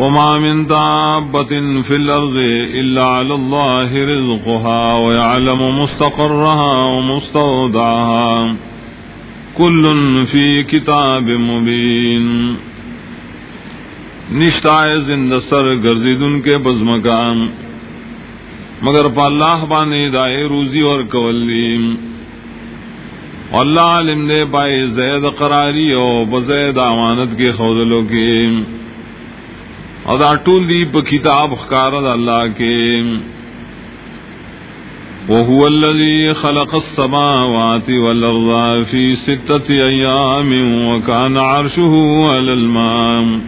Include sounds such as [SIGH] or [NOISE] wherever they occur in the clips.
وما من دابة في الأرض إلا على الله رزقها ويعلم مستقرها ومستودعها. كل في كتاب مبين. نشتائے زند سر گرزید ان کے بزمکان مگر پا اللہ بانے دائے روزی اور قولیم اللہ علم دے پائے زید قراری او بزید امانت کے خودلوں کے ادا ٹول دی کتاب خکارد اللہ کے وهو الذي خلق السماوات والأرض في ستة أيام وكان عرشه على الماء.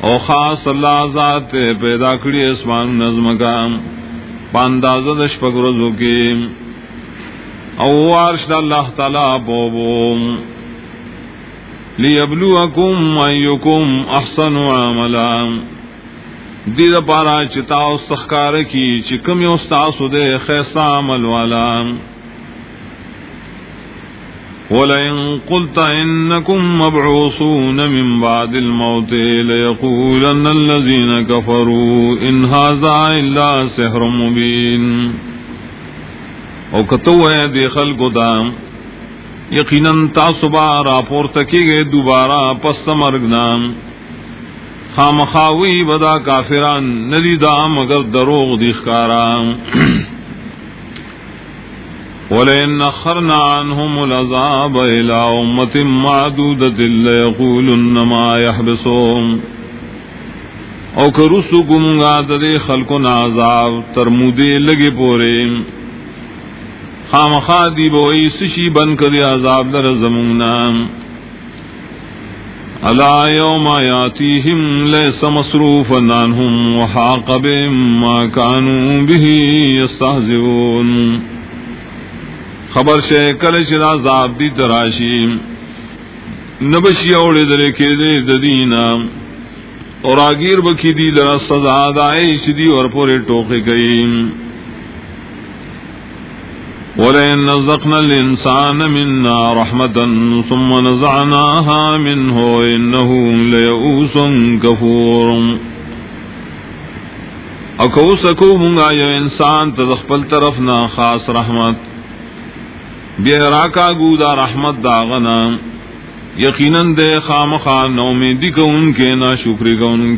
او خاص اللہ ذات پیدا کری اسمان نظم کا پانداز دش پگرزو کی. او عرش اللہ تعالی بوبو لیبلوکم ایکم احسن عملا دید پارا چتاو سخکار کی چکم یستاسو دے خیسا عمل والا. ولئن قلت إنكم مبعوثون من بعد الموت ليقولن الذين كفروا إن هذا إلا سحر مبين. او کتو ہے دے خلق دام یقیناً تاسبا راپور تکی گئے دوبارہ پس مرگنام خامخاوی بدا کافران ندی دام اگر دروغ دیخکارام [CLEARS THROAT] ولئن أخرنا عنهم العذاب إلى أمة معدودة ليقولن ما يحبسهم او کرسو گمگا دے خلقنا عذاب ترمودے لگے پورے خام خادی بوئی سشی بن کر عذاب در زمونا الا يوم ياتيهم ليس مصروفا عنهم وحاق بهم ما كانوا به يستهزئون خبر شے کل شرا زاب دی تراشی نبشی اوڑے درے کے دے ددینا اور آگیر بکی دی لرا سزا دائے شدی اور پورے ٹوکے گئی. ولئن نزقنا الإنسان منا رحمة ثم نزعناها منه إنه ليئوس كفور. اکو سکو منگا یو انسان تدخپل طرف نا خاص رحمت. بے راکا گودا رحمت داغنا یقیناً دے خام خان امیدی کو ان کے نہ شکری کو ان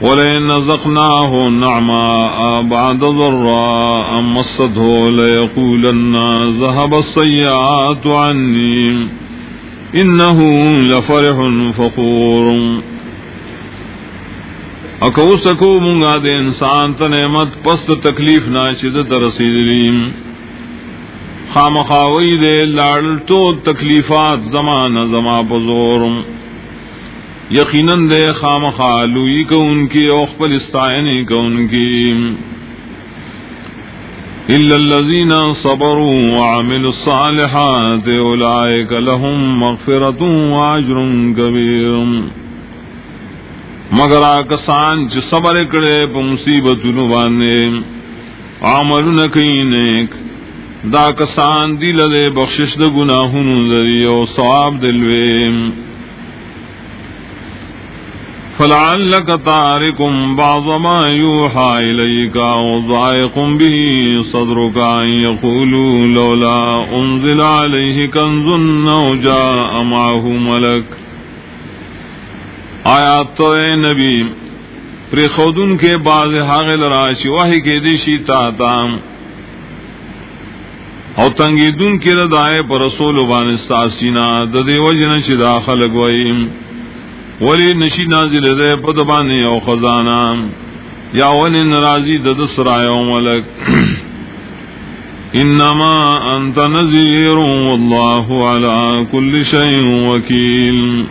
کی نزقناه نعماء بعد ضراء مسده ليقولن ذهب السيئات عني إنه لفرح فخور. اکو سکو منگا دے انسان تنعمت پست تکلیف ناشد ترسیدلیم خام خاوی دے لاڑ تو تکلیفات زمان زما بزور یقیناً دے خام خالوئی کو ان کی اوخ پلستائنی کو ان کی۔ إلا الذين صبروا وعملوا الصالحات أولئك لهم مغفرة وعجر كبير۔ مگر آکسان چ صبر کرے پا مصیبت نوانے عمل نکی نیک۔ دا کسان دی لدے بخشش دا گناہن لدی او صواب دلوے۔ فلعلک تارکم بعض ما یوحا الیکا وضائقم به صدرکا ان یقولو لولا انزل علیہ کنزن او جاء معه ملک آیات تو اے نبی پر خودن کے بعض حاغل راشی وحی کے دیشی تاتام او تنگی دن کی ردائے پر رسول بان ساسینا ددی وجن چی داخل گوئی ولی نشی نازل دے پدبانی او خزانا یا ونی نرازی دد سرائے او ملک۔ انما انت نذیر واللہ علا کل شیء وکیل۔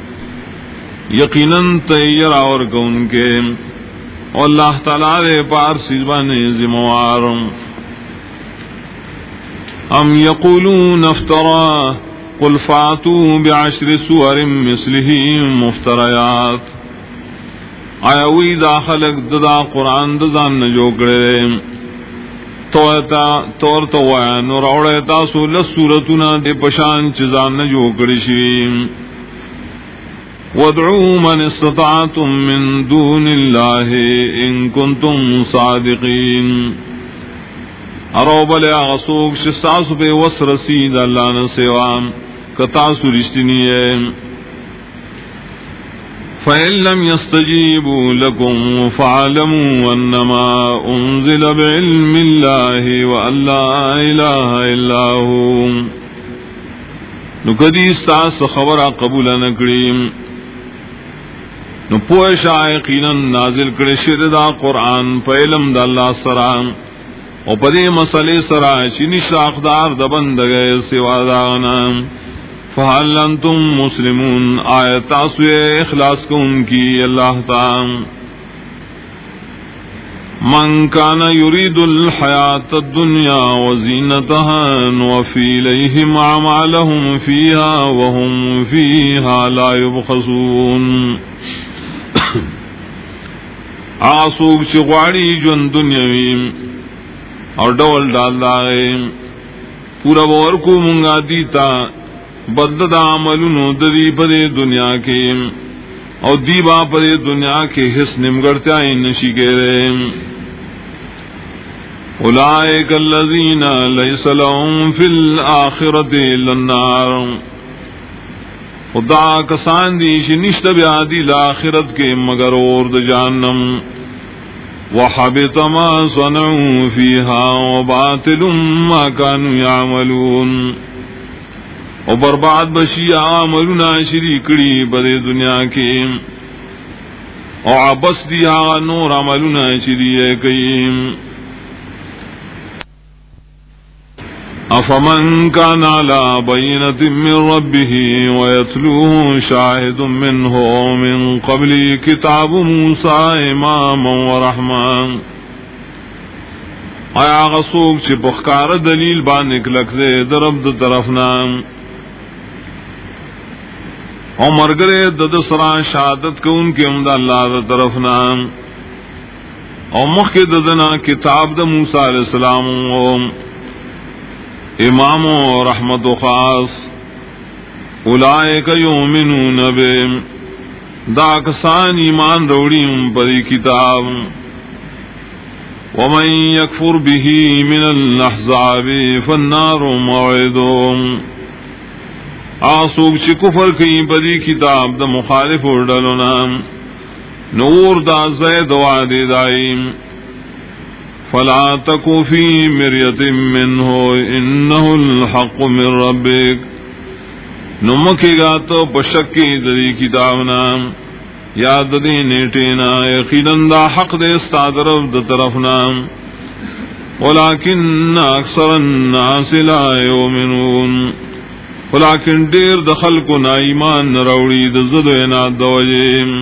یقیناً تیر اور کون کے۔ اللہ تعالی پار سیزبان ذمہ ام یقولون افترا۔ قل فاتوا بعشر سور مثله مفتریات آیا وی دا خلق ددا قرآن دزان نجو کرے۔ تور تو ویا نور اوڑے تاسو لس سورتنا دے پشان چزان نجو کرشیم وادعوا من استطعتم من دون الله إن كنتم صادقين۔ ارو بلے آسوک شستاسو پہ وس رسید اللہ نسوام کتاسو رشتنی ہے۔ فَإِن لَّمْ يَسْتَجِيبُوا لَكُمْ فَاعْلَمُوا أَنَّمَا أُنزِلَ بِعِلْمِ اللَّهِ وَأَن لَّا إِلَٰهَ إِلَّا هُوَ۔ نو کدی استاس خبر قبول نکړیم نو پوه شای یقینا نازل کړي شه دا قران په علم د الله سره او په دې مسلې سره چې نشه اقدار د بندګي سوا دا نه فهل انتم مسلمون؟ آیت تاسو اخلاص کوم کی الله تعالی. من كان يريد الحياة الدنيا وزينتها نوفي إليهم أعمالهم فيها وهم فيها لا يبخسون آسوک چغواڑی جن دنیاوی. اور ڈول ڈال دائے پورا بور کو منگا دیتا. بدد عمل دری پدے دنیا کے اور دیبا پدے دنیا کے حس نمگڑتا نشی کے رے اولائک الذین لیس لهم فی الاخرت لنار خدا کسان دی شنشت بیادی لاخرت کے مگر اور د جانم وحبط ما صنعوا فيها وباطل ما كانوا يعملون او برباد بشی عملنا شریکڑی بدے دنیا کے او عبس دی نور عملنا شریکیم افمن كان على بينة من ربه ويتلوه شاهد منه من قبل كتاب موسى إماما ورحمة آیا غصوک چی پخکار دلیل بانک لک دے درب د طرفنا او مرگرے دد سرا شہادت کو ان کے امد اللہ د طرفنا۔ او مخ کے ددنا کتاب د موسیٰ علیہ السلام امام و رحمت و خاص۔ اولائے یومنون بے۔ دا کسان ایمان روڑیم پری کتاب۔ ومن یکفر به من الاحزاب فالنار موعدهم آسوک چی کفر کئی پری کتاب دا مخالف اردلنا نور دا زید وعدی دائیم فلا تكو في مرية منه إنه الحق من ربك نمکی گا تو پشکی دری کتابنا. یاد دی نیٹینا یقیناً دا حق دے استادرف دا طرفنا. ولیکن اکثر الناس لا یومنون ولیکن دیر دخل کو نا ایمان نروڑی دا زدو اناد دا وجیم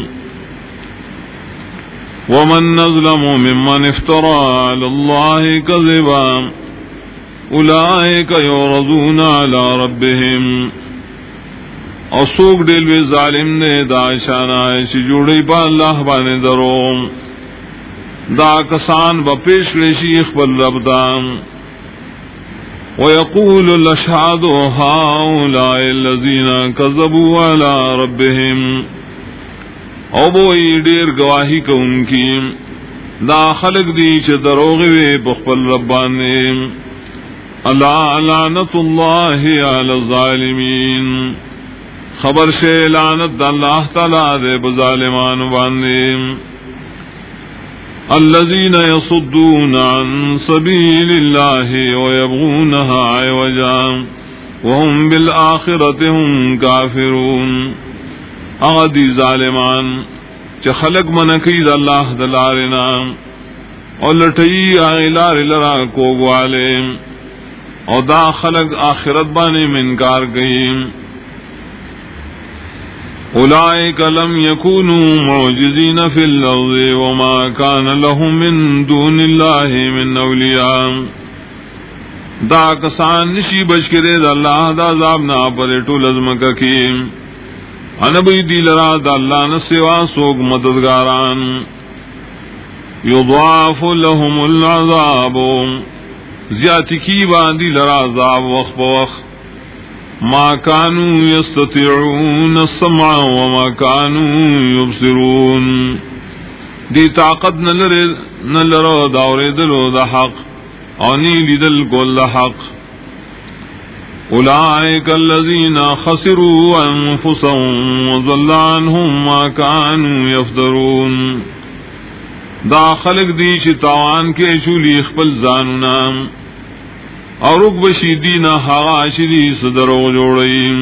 ومن نظلم ممن افترى على الله كذبا أولئك يورضون على ربهم. اصوک ڈیلوی ظالم نے دا شانا چی جوڑی پا اللہ بانے دروم دا کسان با پیش شیخ بل ربدام ويقول الاشهاد هؤلاء الذين كذبوا على ربهم او بوئی ڈیر گواہی کو کی، دا خلق دی چھ دروغ وے بخبل ربانے اللہ لعنت اللہ علی الظالمین۔ خبر سے لعنت اللہ تعالی دے بظالمان باندے الذين يصدون عن سبيل الله ويبغونها عوجا وهم بالآخرة هم كافرون. اغدی ظالمان چ خلق منکی د دلارنا، او لٹئی آئلار لرا کو گوالے او دا خلق آخرت بانے منکار گئیم. اولئک لم یکونوا معجزین فی الارض وما کان لهم من دون اللہ من اولیاء دا کسان نشی بشکرے دا اللہ دا عذاب نا پر ٹول ازمکہ کیم انبی دی لرا دا اللہ نسوا سوگ مددگاران. یضاف لهم العذاب. زیادی کی باندی لرا عذاب وقت بوقت. ما كانوا يستطيعون السمع وما كانوا يبصرون. دی طاقت نلرو داورے دلو دا حق اونی لیدل کول دا حق. اولئك الذين خسروا انفسهم وضل عنهم ما كانوا يفترون. دا خلق دی شتاوان کے شولی خپل زانونا. اور رک بشی دینا حغا شدی صدرو جوڑیم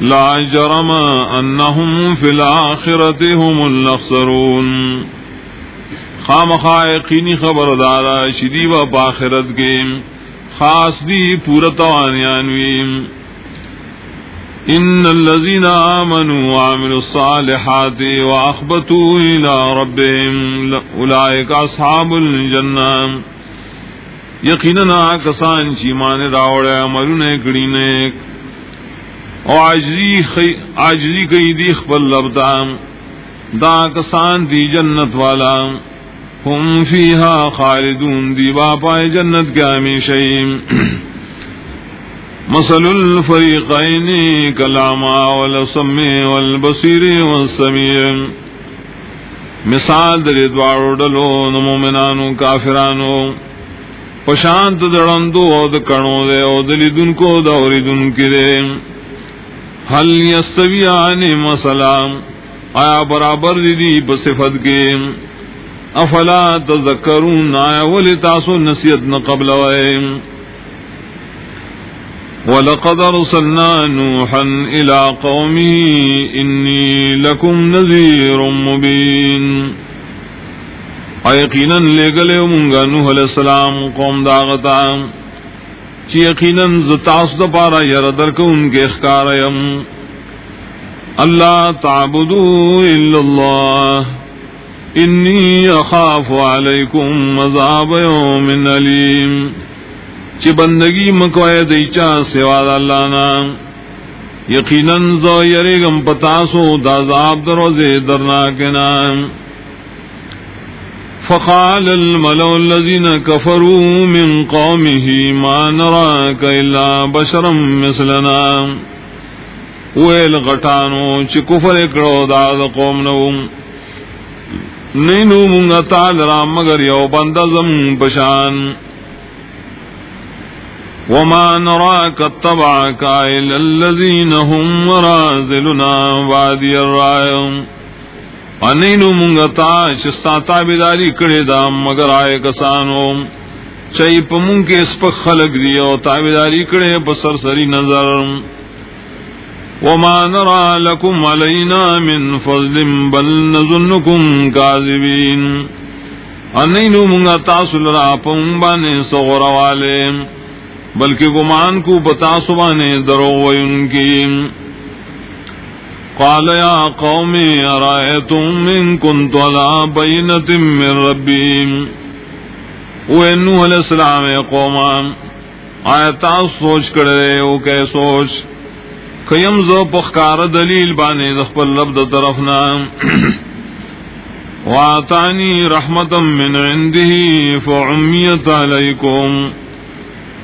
لا جرم انہم فی الاخرت هم الاخسرون خام خائقینی خبردارا شدی و باخرت کے. خاص دی پورا پورتوانیانویم ان الذين امنوا وعملوا الصالحات واخبتوا الى ربهم اولئك اصحاب الجنه یقینا کسان چی مان راوڑے عملونه کړي نه او عاجزی خی عاجزی کوي دی دا کسان دی جنت والا۔ هم فیها خالدون، دی با جنت کے ہمیشہ [CLEARS THROAT] مثل الفریقین کلاما والسم والبصیر والسمیع۔ مثال در دوارو ڈلو نمومنانو کافرانو۔ پشانت دڑندو او دکنو دے او دلیدن کو دوری دن کی دے۔ حل یستوی آنی مسئلہ آیا برابر دی دی بصفت کے۔ افلا تذکرون، آیا ولی تاسو نصیت نقبل وائم ولقد ارسلنا نوحا الى قومه اني لكم نذير مبين یقینا لے گلے منگا نوح علیہ السلام قوم داغتا چی یقینا زتاس دا پارا یردر کو ان کے اخکار یم اللہ تعبدو الا اللہ۔ انی اخاف علیکم مذاب یوم علیم۔ چی بندگی مکوئے دیچا سوا اللہ نام یقیناً زو یریگم پتاسو دازاب دروزے درنا کے نام فقال الملو الذين كفروا من قومه ما نراك إلا بشرا مثلنا. ویل غٹانو چی کفر اکڑو داد قوم نوم نینو منگا تال رام مگر یو بندزم بشان. وما نراك اتبعك إلا الذين هم رازلنا وادي الرائم. انینو منگتا شستا تابداری کڑے دا مگر آئے کسانو۔ چئی پا منگ کے اس پا خلق دیو تابداری کڑے بسر سری نظر۔ وما نرى لكم علينا من فضل بل نظنكم كاذبين انینو منگتا سلرا پا منبانے صغر والے۔ بلکہ گمان کو بتا سبانے درو ان کی قال یا قوم ارائیتم من کنت علا بینت من ربی وہ نوح علیہ السلام قوما آیتا سوچ کرے او کہ سوچ کیم زو پخکار دلیل بانے دخپل لبد طرفنا [CLEARS THROAT] واتانی رحمتا من عنده فعمیت علیکم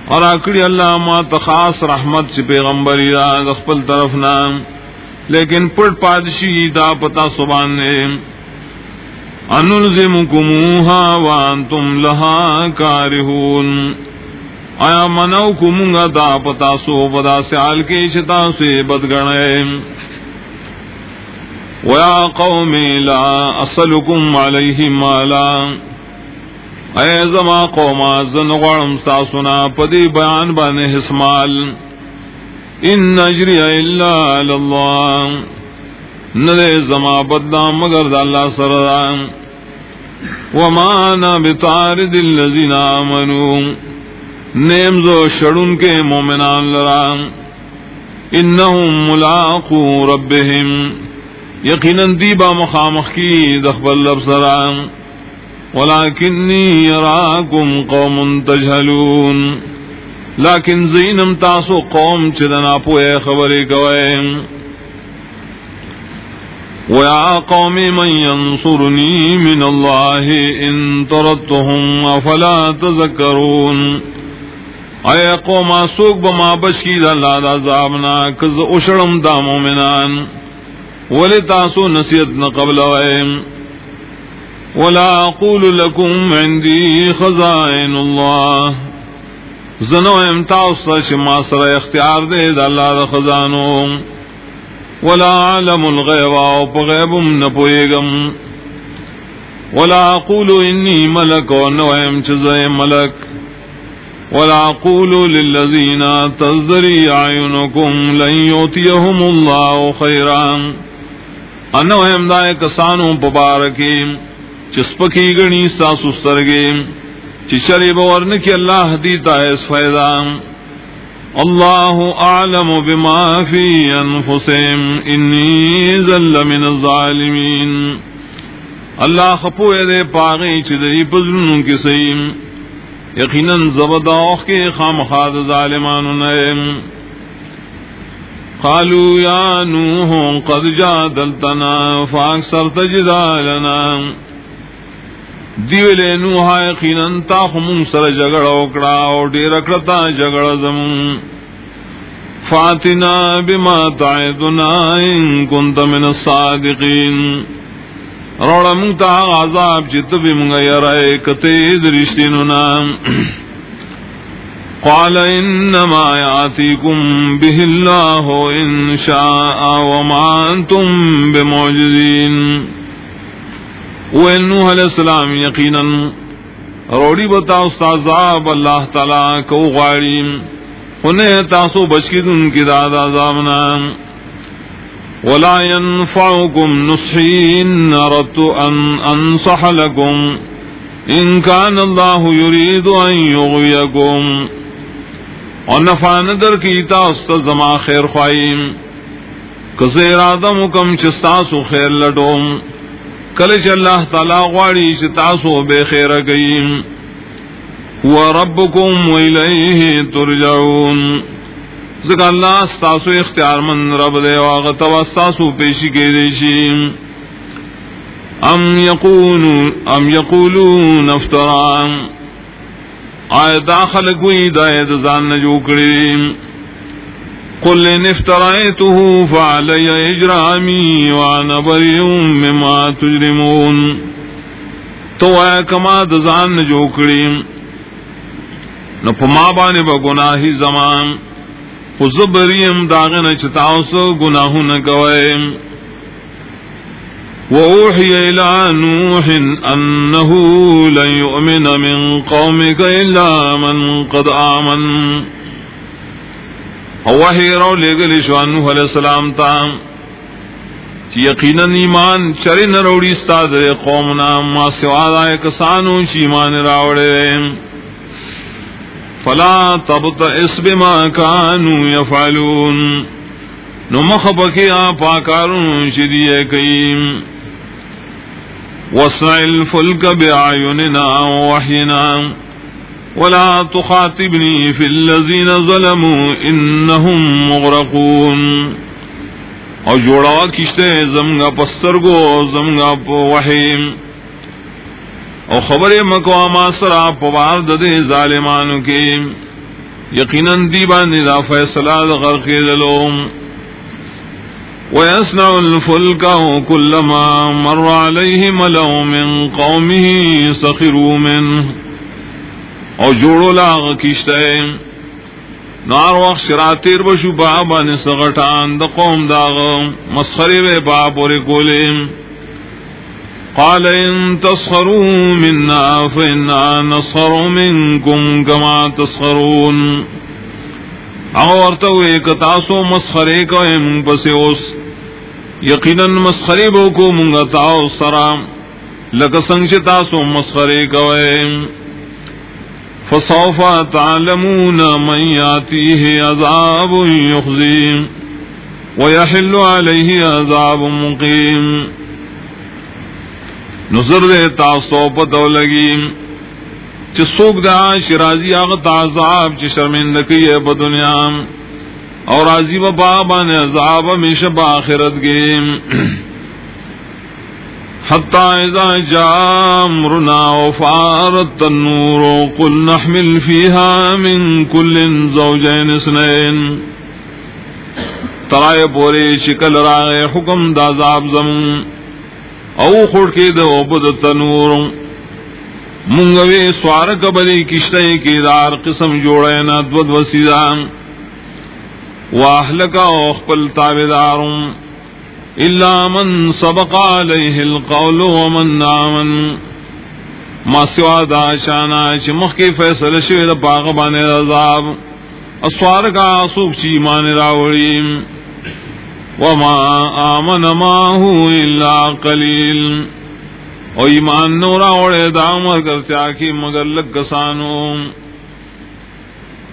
اور آکڑی اللہ ما تخاص رحمت سے پیغمبری دا دخپل طرف نام لیکن پٹ پادشی دا پتا سبان نے انلزمکموها وانتم لها کارہون۔ آیا منو کمونگا دا پتا سو پدا سیال کے شتا سے بدگنے۔ ویا قوم لا اصلکم علیہ مالا۔ اے زما قوما زن غړم ساسنا پدی بیان باندې حسمال۔ ان نجری الا الله نلے زما بدلا مگر د الله سره وما انا بطارد الذين امنوا نیم زو شڑن کے مومنان لرا۔ انہم ملاقو ربهم یقینا دیبا مخامخ کی دخبل لب سرام ولكني يراكم قوم تجهلون لكن زينم تاسو قوم چدنا پوئے خبری گوئے ويا قوم من ينصرني من الله إن طردتهم أفلا تذكرون. اے قوم، سوک بما بشکی دا اللہ دا عذابنا، کز اشرم دا مومنان. ولی تاسو نصیت نقبل ویم ولا اقول لکم عندی خزائن اللہ. زنو امتاؤستا شما سر اختیار دے دا اللہ دا خزانو. ولا علم الغیبا و پا غیبم نپوئیگم ولا اقول انی ملک و نویم چزای ملک. ولا قولوا للذين تزدري اعينكم لن يؤتيهم الله خيرا انو هم دای کسانو مبارکی چسپکی گنی ساسو سرگی چشری بورن کی اللہ دیتا ہے اس فیضا اللہ اعلم بما فی انفسهم انی ذل من الظالمین. اللہ خپوئے دے پاغی چدری پزنوں کی سیم. یقیناً زبدوخ کے خام خاد ظالمان نیم قالوا یا نوح، قد جادلتنا فاکثر تجدالنا دیو دیولے نوحا یقیناً تاخمون سر جگڑ اکڑا اور دیر اکڑتا جگڑ زمون۔ فاتنا بما تعدنا ان کنت من الصادقین۔ روڑا منگتا عذاب چت بھی منگا یرائے کتے درشتین نام قال انما یاتیکم به اللہ ان شاء وما انتم بمعجزین۔ وین نوح علیہ السلام یقینا روڑی بتا استاد اللہ تعالی کو غاریم، انہیں تاسو بچکی دن کی داد عذاب نام ولا ينفعكم نصحي إن أردت أن أنصح لكم، إن كان الله يريد أن يغويكم۔ ونفع ندر کی تاست زما خیر خواہیم۔ کسے ارادہ مکم چستاسو خیر لٹوم کلچ اللہ تعالی غواڑی چتاسو بے خیر گئیم وربکم ویلیہ ترجعون. زکا اللہ ستاسو اختیار من رب دے واغتا ستاسو پیشی کے دیشی ام یقولو ام یقولو نفتران آئے داخل کوئی دائے دزان نجو کریم قل نفترائیتو فعلی اجرامی وانا بریون مما تجرمون. تو آئے کما دزان نجو کریم نو پما بانے با گناہی زمان. زبریم داغن چتاو سو گناہ نگوئے ووحی الى نوح انه لن يؤمن من قومك الا من قد آمن. وحی رو لگل شوان نوح علیہ السلام تا۔ چی یقینا ایمان چرے نروڑی استاد قومنا ما سواد آئے کسانو چی ایمان راوڑے۔ فلا تبت اس بما كانوا يفعلون نو مخبکی آپا کارون شدیئے کئیم۔ وصع الفلک بعیوننا وحینا ولا تخاطبنی فی اللذین ظلموا انہم مغرقون. اور جوڑا کشتے زمگا پسترگو زمگا وحیم. او خبر مقواما سرا پوار ددے ظالمانو کے. یقیناً دی باندې دا فیصلہ غرق دلوم. ويصنع الفلك كلما مر عليه ملأ من قومه سخروا منه. او جوړو لاغ کیشته نار وخت شراتیر بشو بابا نسغټان د قوم داغ مسخره به باب ور کولیم قال إن تسخروا منا فإنا نسخر منكم كما تسخرون. اورتو ایک تاسو مسخرے کو من پس اس یقینا مسخرے بو کو منگا تاو سرام لک سنگ تاسو مسخرے کو فسوف تعلمون من ياتيه عذاب يخزي ويحل عليه عذاب مقيم. نظر دے تاسو پتو لگی چ سوک دا شرازی آغا تعذاب چ شرمندکی ہے پا دنیا اور راضی و بابا نے عذاب ہمیشہ با آخرت گے حتى إذا جاء أمرنا وفارت النور قل نحمل فيها من كل زوجين اثنين. ترائے پورے شکل راغے حکم دا زاب زمون او خڑ کے دو بد تنور منگوے سوار کبلی کشتے کی دار قسم جوڑے نا دود وسیدان. واہلکا اخپل تابداروں إلا من سبق عليه القول ومن آمن. ما سوا دا شانا چی مخی فیصل شوید پاق بانی رضاب اسوار کا سوک چی مان راوڑیم وما آمن ما هو إلا قلیل. او ایمان نورا اوڑے دا عمر کرتیا کی مگر لگ کسانوں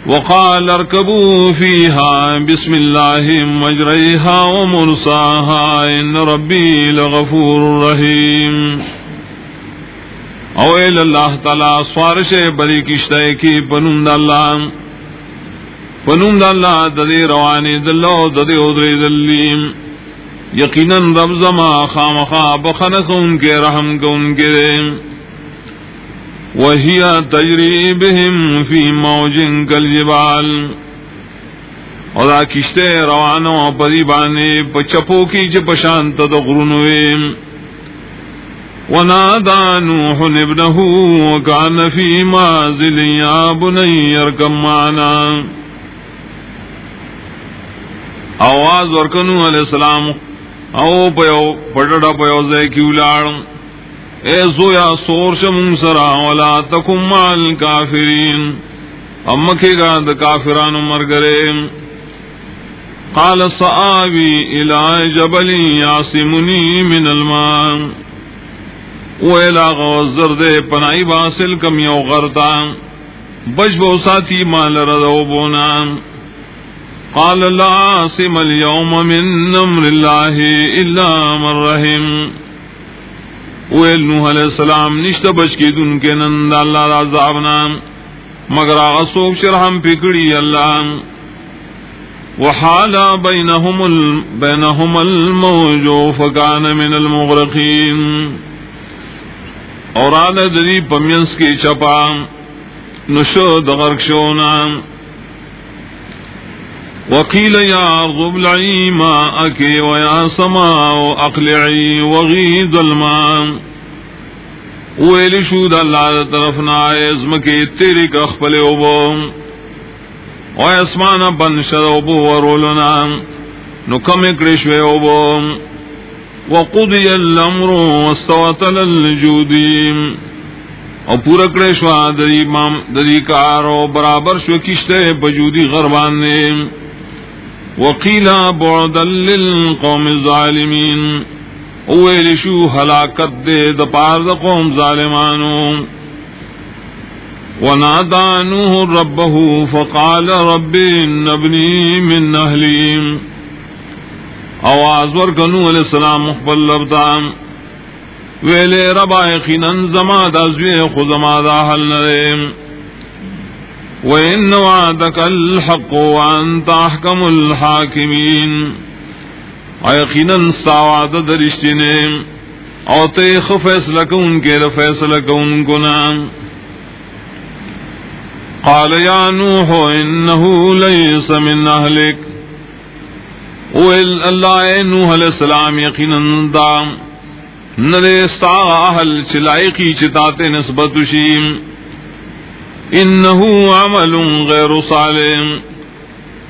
وقال اركبوا فيها بسم الله مجريها ومرساها إن ربي لغفور رحيم. او ایل اللہ تعالی سوارش بری کشتے کی پنم دا اللہ پنم دا اللہ ددی روانی دلو ددی ادری دلیم یقیناً رب زما خامخا بخنق ان کے رحم کو ان کے. دیم وهي تجري بهم في موج كالجبال. اور کشتے روانو پری بانے پچپو کی چ پشانت غرنوے ونادى نوح ابنه وكان في مازل يا بني اركب معنا آواز ورکنو علیہ السلام. او پیو، پٹڑا پیو زے کیولاڑ اے زویا سور شم سرا ولا تکم مال کافرین امکے گا د کافران مر گرے قال صآوی الى جبل یاسمنی من الماء۔ ویلا غوزر دے پنائی باسل کم یو غرتا۔ بج بو ساتھی مال ردو بونا۔ قال لا عاصم اليوم من امر الله الا من رحم۔ ویل نوح علیہ السلام نشت بچ کی دن کے نند اللہ را عذابنا مگر آغا سوک شرحم پکڑی اللہ وحالا بینہم, ال... بینہم الموجو فکان من المغرقین. اور آل دری پمینس کی چپا نشو دغرق شونا وقيل يا أرض ابلعي ماءك ويا سماء أقلعي وغيد الماء ویلی شود اللہ دا طرف طرفنا ازم کے تیری کا خپل اوبو او اسمان بن شد اوبو ورولنا نو کم اکڑشوے اوبو وقضی الامر واستوت للجودیم او پورا کڑشوا دری, دری کارو برابر شو کشتے بجودی غربان نے وقیلا بعدا للقوم الظالمین۔ اویل شو حلاکت دے دپار دا قوم ظالمانو۔ ونادا نوح ربه فقال رب نبنی من اہلیم آواز ورکنو علیہ السلام مخبل لبتام ویلے ربا یقیناً زما دا زوی خزما دا حل نریم وإن وعدك الحق وأنت أحكم الحاكمين. ويقينا سعواد درشتين او تيخ فیصلہ کون کے فیصلہ کون کنا قال يا نوح انه ليس من اهلك وال الله نوح علیہ السلام یقینا دام نلے سا اہل چلائقی چتاتے نسبت شیم. انہو عمل غیر صالح.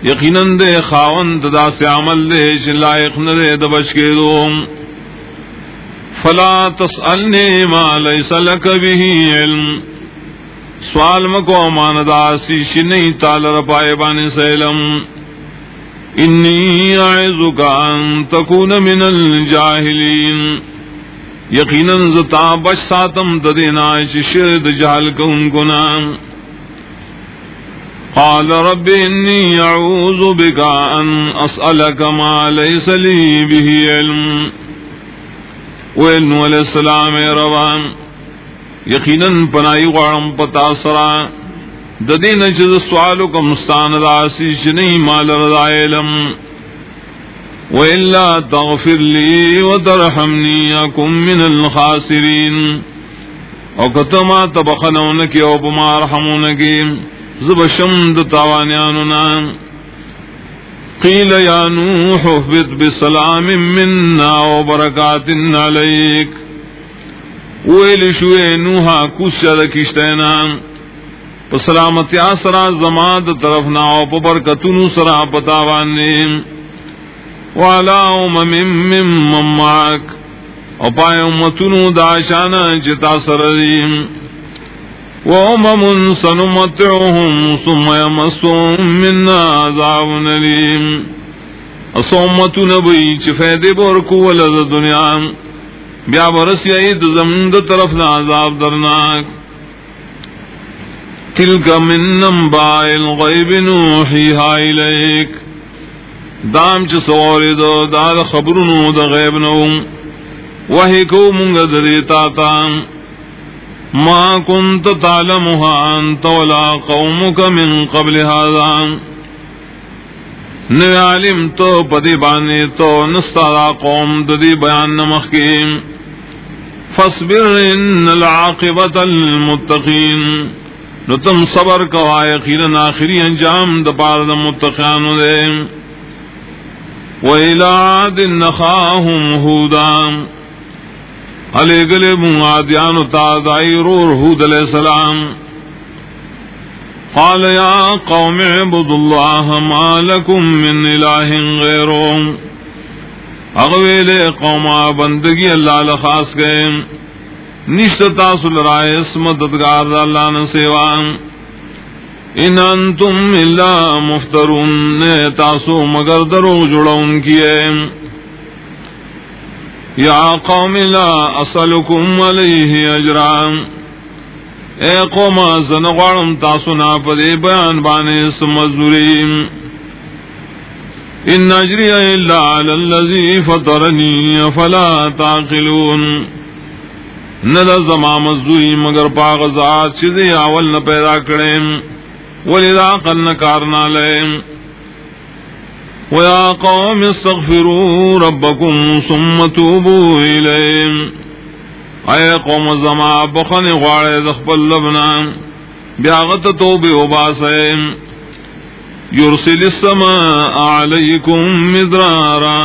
یقیناً دے خاون دا سے عمل دے لائق نہ دے دبچ کے دو. فلا تسألنی ما لیس لک بھی علم. سوال مکو مان دا سیش نہیں تال رپائے بان سیلم. انی اعزک ان تکون من الجاہلین. یقیناً زتا بچ ساتم ددینا شرد جہل کن کنام قال رب إني أعوذ بك أن أسألك ما ليس لي به علم. وإن عليه السلام روان. یقینا پنائی غارم پتا سرا. ددین چیز سوالو کا مستان راسی نہیں مال رضا علم. وإلا تغفر لي وترحمني أكن من الخاسرين. او کتما تبخنونکی او بما رحمونکی زب شمد تاوانیاننا قیل یا نوح احبت بسلام مننا و برکات علیک. ویل شوئے نوحا کسیا کشتینا. سلامتی آسرا زماد طرف ناو پا برکتنو سرا پتاوانی والا امم من مماک. او پای امتنو داشانا جتا سردیم و امم سنمتعهم ثم يمسهم منا عذاب نلیم اسو امتو نبی چی فیدے بورکو ولد دنیا بیا برسی اید زمند طرف نا عذاب درناک تلک من نمباء الغیب نوحیها الیک دام چ سواری دو دار خبرونو د غیب نو وحی کو مونږ درې تا تا ما كنت تعلمها انت ولا قومك من قبل هذا. نو عالم تو پدی باندې تو نستا قوم د دې بیان نمخ کې فاصبر ان العاقبه المتقين نو تم صبر کوای یقینا اخری انجام د پاره د متقینو ده وَإِلَى عَادٍ نَخَاهُمْ هُودًا علی گلے معادیان تادائی رور حود علیہ السلام۔ قال یا قوم عبد اللہ ما لکم من الہ غیرون اغویل قوم بندگی اللہ لخاص گئے۔ نشت تاصل رائے اسمت ادگار اللہ نسیوان ان انتم الا مفترون، نے تاسو مگر درو جڑون کیے۔ یا قوم لا اصلکم علیہ اجرام اے قوم زنغوارم تاسو نا پدے بیان بانے سمزوریم ان اجری الا علی اللذی فطرنی فلا تاقلون ندا زمان مزدوری مگر پاغ ذات چیزی اول نہ پیدا کریں ولذا قلنا كارنا لهم ويا قوم استغفروا ربكم ثم توبوا إليهم اے قوم زما بخن غواړې د خپل لبنا بیاغت توبه وباسه يرسل السماء عليكم مدرارا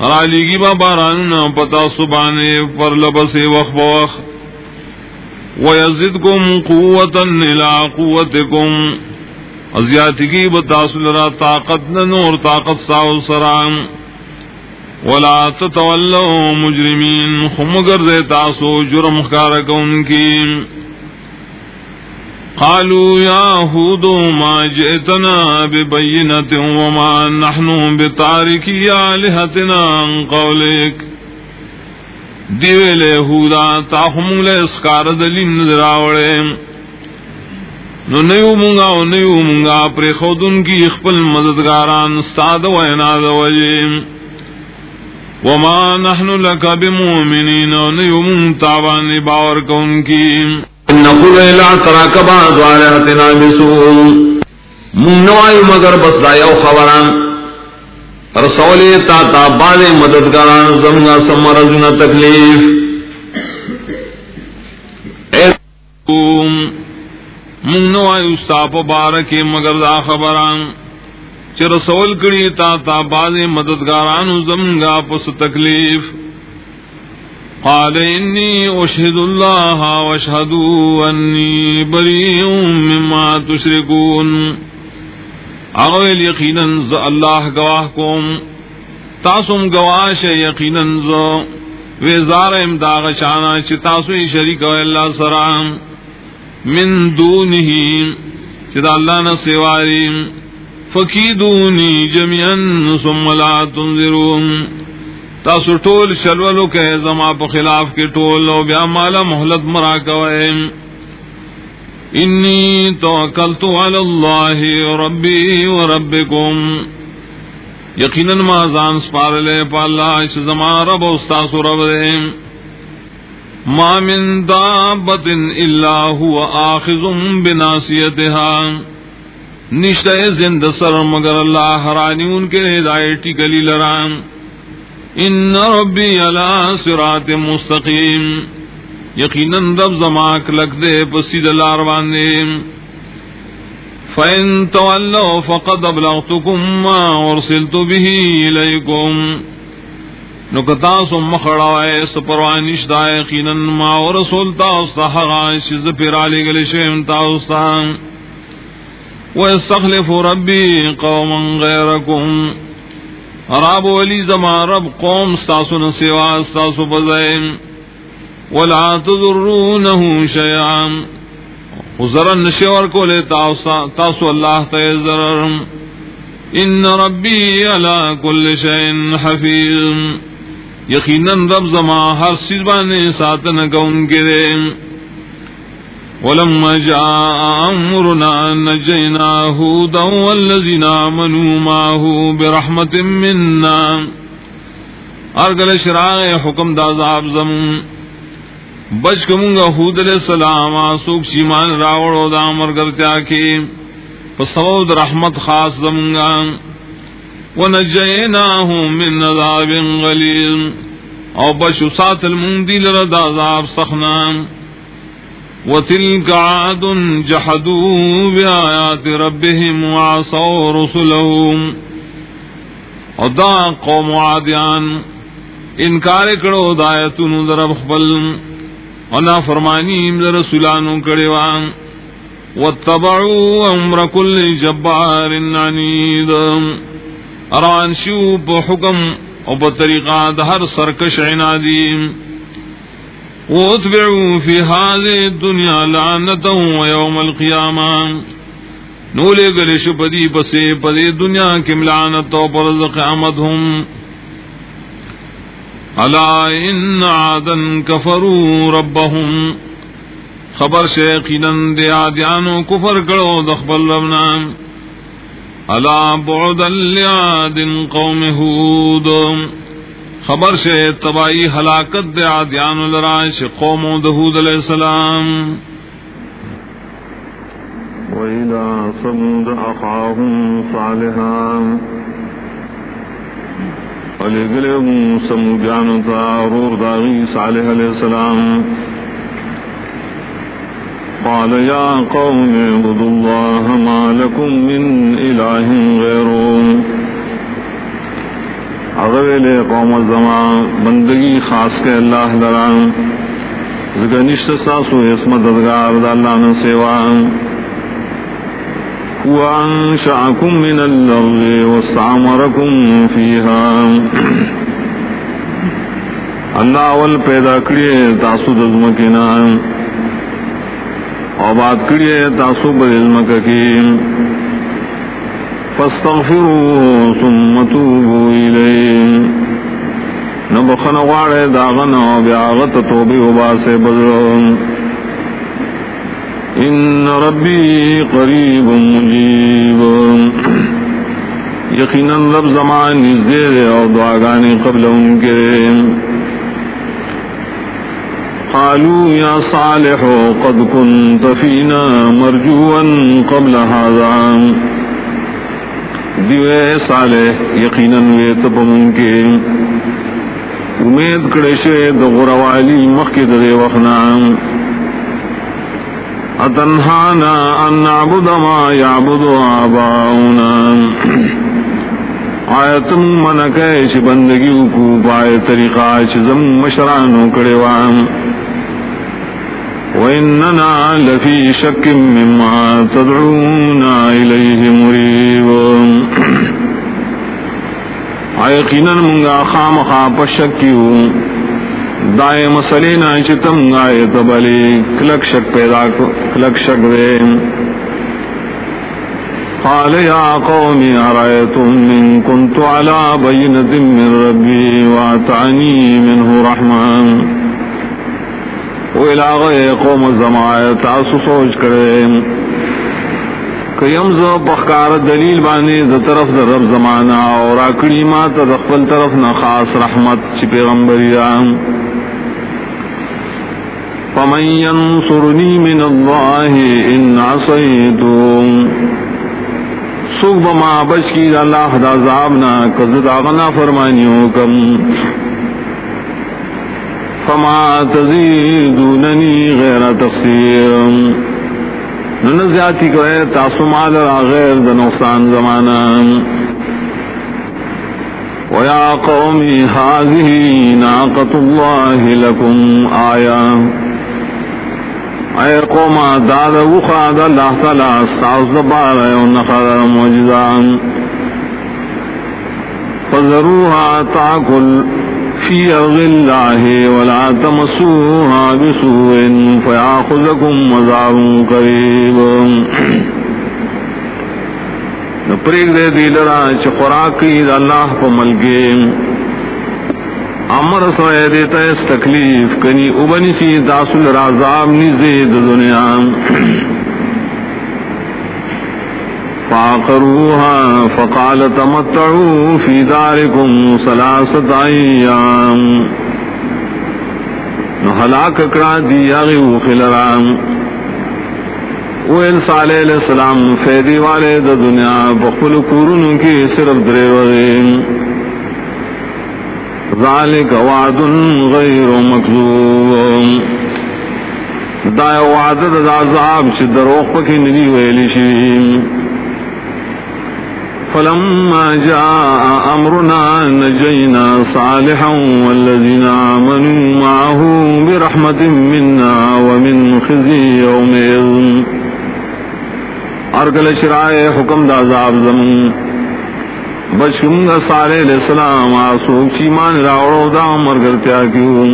رالیگی با باران پتا سبانے پر لبسے وقت بوقت ويزدكم قوة إلى قوتكم ازیاتگی بتاسل را طاقت نور، طاقت ساو سرام ولا تتولوا مجرمين۔ خمگر زي تاسو جرم خارک ان کی۔ قالوا يا هود ما جئتنا ببينة وما نحن بتاركي آلهتنا عن قولك دیوے لے ہودا، تا ہم لے اسکار دلین نظراوڑے نو نیو مونگا و نیو مونگا پر خودن کی اخپل مددگاران استاد و اناد وجیم وما نحن لکا بمومنین و نیو مونگ تابان باور کون کی. نقول الہ تراک بعض آلہتنا بسوم. مونگ نوائی مگر بس دایو خبران. رسولی تا تا بال مددگاران زمگا سمرجنا تکلیف. من نوائی استاپ بارکی مگر دا خبران چی رسول کری تا تا بال مددگاران زمگا پس تکلیف. قال انی اشہد اللہ واشہدو انی بریئم مما تشرکون. اغویل یقیناً ز اللہ گواہ کوم. تاسم گواش یقیناً ز. ویزار امداغ شانا چی تاسو شریک و اللہ سرام من دونہی چی دا اللہ نسیواری فکیدونی جمعن ثم لا تنظرون تاسو ٹول شلولو کہ زما پا خلاف کے ٹول و بیا مالا محلت مرا کوئے۔ انی توکلت علی اللہ ربی و ربکم۔ یقینا ما زان سپار لے پا اللہ اس زمان رب استاس رب دے۔ ما من دابت الا هو آخذ بناسیتها نشتہ زند سر مگر اللہ حرانی ان کے ہدایتی کلی لرام ان ربی علا سرات مستقیم. یقیناً رب زماک لگ دے پسید لار باندے. فَإِن تَوَلَّوْا فَقَدْ أَبْلَغْتُكُمْ مَا أُرْسِلْتُ بِهِ إِلَيْكُمْ. نو کتا سو مخڑا نکتاسو مخڑوائے سپروانش دائے قینن ما ورسول تاوستا حغاش زپر علی گلی شیم تاوستا وَيَسْتَخْلِفُ رَبِّي قَوْمًا غَيْرَكُمْ. راب ولی زما رب قوم، ستاسو نسوا ستاسو بزائم وَلَا تَذُرُّونَهُ شَيْعًا ذرا نشور کو لے تاسو اللہ تیزر ان ربی علا کل شین حفیظ یقیناً رب زما ہر سیزبانے ساتن کون کے دے ولما جاء امرنا نجينا هودا والذين امنوا معه برحمه منا ارگل شراغ حکم دا عذاب زمون بچ کمونگا حود علیہ السلام آسوک شیمان راوڑ دا امر کرتیا کی پسود رحمت خاص زمونگا ونجیناہم من عذاب غلیل او بچ سات المندی لرد عذاب سخنا وتلك عاد جحدوا بآيات ربهم وعصوا رسلهم ودا قوم عادیان انکار کرو دایتون در بخبل. خپل ونا فرمانی رسولانو کڑے وان واتبعوا امر كل جبار عنید. اران شو په حکم او په طریقہ د هر سرکش عنادی. واتبعوا في هذه الدنيا لعنتا ويوم القيامه نولے گلے شپدی پسے پدے دنیا کی ملعنت و پرز قیامت ہم الا ان عادن کفروا ربهم خبر شیقینا دے آدیانو کفر کرو دخبل ربنا. الا بعد لیاد قوم ہود. خبر شے تبائی ہلاکت دے آدیانو لرائش قوم دہود علیہ السلام. وإلى صمد أخاهم صالحا علی سمو جانتا رور داغی صالح علیہ السلام قال يا قوم اعبدوا الله ما لكم من إله غيره. اغویل قوم الزمان بندگی خاص کے اللہ لران زگنشت ساسو اسم ددگار دا اللہ نسیوان وأنشأكم من الأرض واستعمركم فيها اللہ اول پیدا کریے تاسو دزم کی نام آباد کریے تاسو بدزم کی۔ فاستغفروا ثم توبوا إليه نبخن وعد داغنا بیاغت توبی وباسے بدرون ان ربی قریب مجیب۔ یقینا رب زمان زیر اور دعاگانی قبل ان کے۔ قالوا يا صالح قد كنت فينا مرجوا قبل هذا. دیوے صالح، یقینا وے تب کے امید کڑے شے دغروالی مخد دے وخنام اتنہانا ان نعبد ما یعبد آباؤنا. آیتم من کیش بندگی کو پائے طریقہ چزم مشرانو کڑے وام. وإننا لفي شك مما تدعونا إليه مريب. عيقنا من خام خاب الشكيو دائے مسئلے نا چتم گائے تبلی کلک شک پیدا کلک شک دے. قال يا قوم، أرأيتم من كنت على بينة من ربي واتعني منه رحمن؟ وإلى غير قوم الزماعة تاسو سوچ کرے۔ کیم زو بخکار دلیل بانے ز طرف در رب زمانہ اور اکڑی ما تدخل طرف نہ خاص رحمت چی پیغمبریان فمن ينصرني من الله إن عصيتم سوک بما بچ کی اللہ دا زابنا کزد آغنا فرمانیوں کم فما تزیدوننی غیر تقسیر نن زیادتی کوئے تاسو مال را غیر دا نقصان زمانا ویا قومی حاضی ناقت اللہ لکم آیا اے قوما داد وخا دا اللہ تعالی ساز دبار اے نخر موجزان فذروها تاکل فی ارض اللہ ولا تمسوها بسوء فیاخذکم مزار قریب. پریگ دے دی دیلرا چھ خوراکی دا اللہ پا ملکیم امر سوئے دیتا اس تکلیف کنی ابنی سی داسل رازاب نزید دنیا. فاقروها فقال تمتعوا في داركم ثلاثة أيام. نحلاك اکڑا دیا غیو خلرام ویل صالح علیہ السلام فیدی والے دا دنیا بخل کورن کی صرف درے وغیم ذالک وعد غیر مکذوب. دا وعد دا عذاب چھ دروخ پکی ندی ویلی شیم فلما جاء امرنا نجينا صالحا والذين آمنوا معه برحمة منا ومن خزي يومئذ ارگل شرائے حکم دا عذاب زمن. بچوں سارے السلام آسو چیمان راوڑو دا مرگر تیا کیوں؟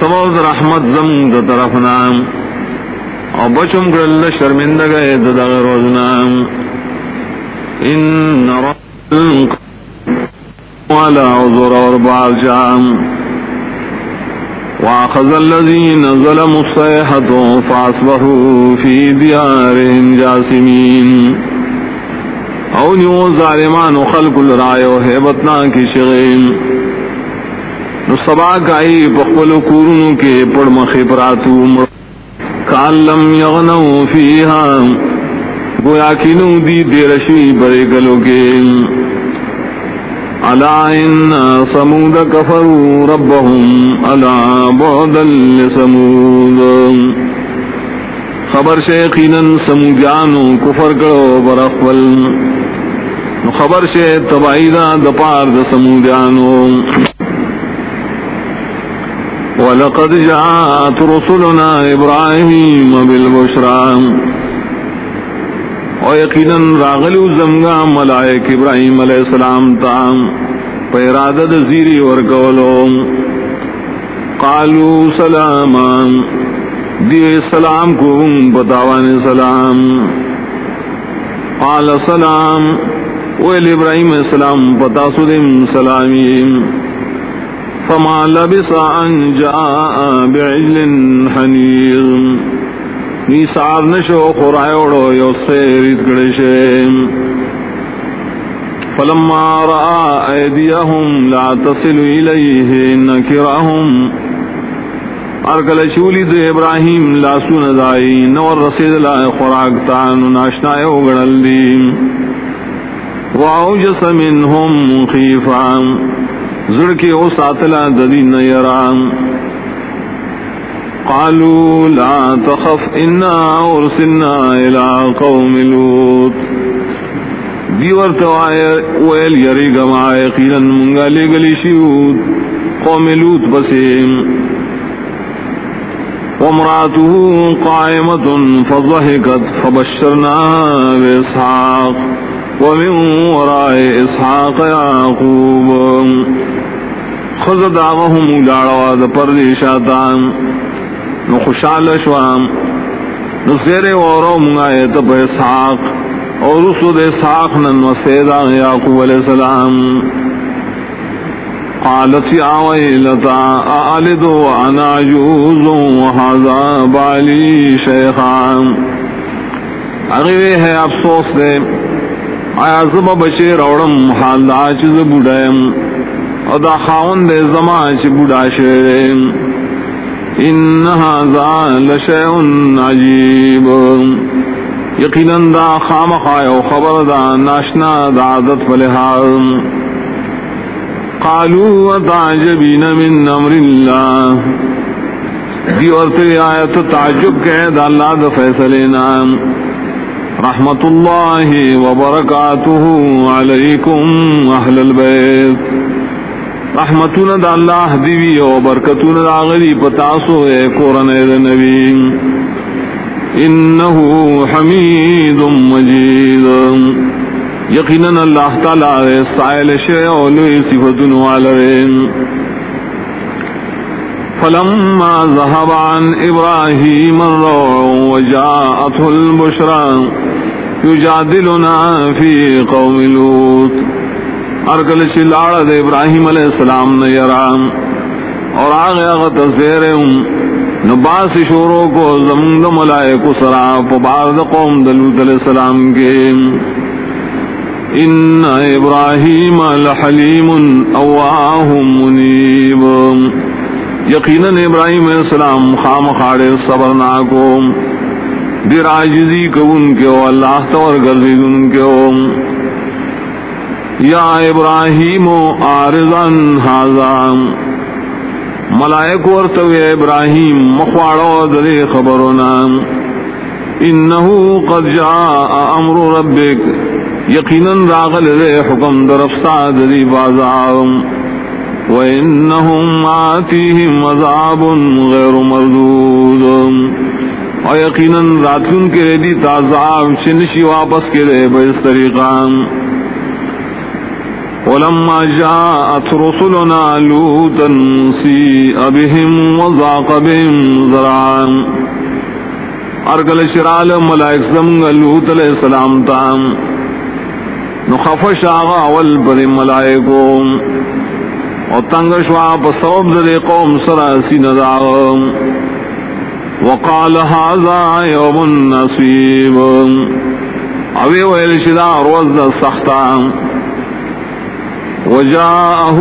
سبوز رحمت زم دا طرف نام. او بچم گرل شرمند گئے دا روز نام. ان رب والا عذر اور بار واخذ الذين ظلموا الصيحة فاصبحوا في ديارهم جاسمين او نیو ظالمان و خلق الرائے و حیبتنا کی شغیم نو سبا کائی بخبل کورنو کے پڑ مخی پراتو کان لم یغنو فیہا گویا کنو دی دیرشی برے گلو کے۔ الا سمود کفروا ربهم الا بعدا لسمود خبر شیقینا سمودیانو کفر کرو برخبل خبر سے تباہی دپار دا سمودیانو۔ ولقد جاءت رسلنا ابراہیم بالبشرام او یقینا راغلو زمگا ملائک ابراہیم علیہ السلام تام پیرادد زیری ورکولو۔ قالو سلاما دی سلام کو بتاوان سلام۔ قال سلام، ویل ابراہیم السلام پتا سلم سلامی۔ فما لبس ان جاء بعجل حنیر نیسار نشو خورائے اڑو یو سیرید گڑشے فلما رأى ايديهم لا تصل اليه نكرهم ارکل شولی دے ابراہیم لاسو ندائی نور رسید لا خوراک تان ناشنائے اگڑل دیم واوجس منهم خيفا زڑکی او ساتلا ددی نیران. قالوا لا تخف انا ارسلنا الى قوم لوط. دیور توائے ویل یری گمائے قیلن منگا لے گلی شیوت. قوم لوط بسیم. ومراته قائمة فضحكت فبشرناها بإسحاق. ومن وراء اسحاق يعقوب خذ دعوهم دعوا ذا پردیشاتان. نو خوشحال شوام. نو سیر ورو منگایت پا اسحاق. اور رسو دے اسحاق نن و سیدا یعقوب علیہ السلام. قالت یا ویلتا، آلد وانا عجوز وحاذا بالی شیخان اغیوے ہے افسوس دے، آیا زما بچے روڑم، حال دا چیز بوڑایم او دا خاون دے زما چی بوڑا شیرم انہا ذا لشیعن عجیب یقیناً دا خام خایو خبر دا ناشنا دا عادت فلحاظ قالوا وتعجبين من امر الله. دی اور آیت تعجب کے دا اللہ دا فیصلے نام رحمت اللہ وبرکاتہ علیکم اہل البیت. رحمتون دا اللہ دیوی و برکتون دا غلی پتاسو اے قرن اے نبی. انہو حمید مجید. یقیناً اللہ تعالی سائل شیع لوی صفتن والرین فلما ذهب عن ابراہیم الروع وجاءته البشرى يجادلنا في قوم لوط. ارکل شلاڑ دے ابراہیم علیہ السلام نے یرام اور آگے اغت زیرہم نباس شوروں کو زمد ملائک سرا پبارد قوم دلوت علیہ السلام کے۔ ان ابراہیم لحلیم اواہ منیب۔ یقیناً ابراہیم علیہ السلام خام خاڑے صبرناکو دیر آجزی کو ان کے اللہ تور گردید ان کے یا ابراہیم آرزن حاضان ملائک ورتو ابراہیم مخواڑو دلی خبرنا انہو قد جاء امر ربک. یقینا راغل دے حکم درفتا دلی بازارم وَإِنَّهُمْ آتِيهِمْ عَذَابٌ غَيْرُ مَرْدُودٌ. اور یقیناً راتون کے دی تعذاب چنشی واپس کے دے بیس طریقان ولما جاءت رسلنا لوطا سيء بهم وضاق بهم ذرعا ارگل شرال ملائک زمگ لوط علیہ السلام تام. نخفش آغا اول پر ملائکو اور تنگشوا بسبب در قوم سراسی نداغم. وقال هذا يوم نصيب. اوی ویل شدا روز سختان. وجاءه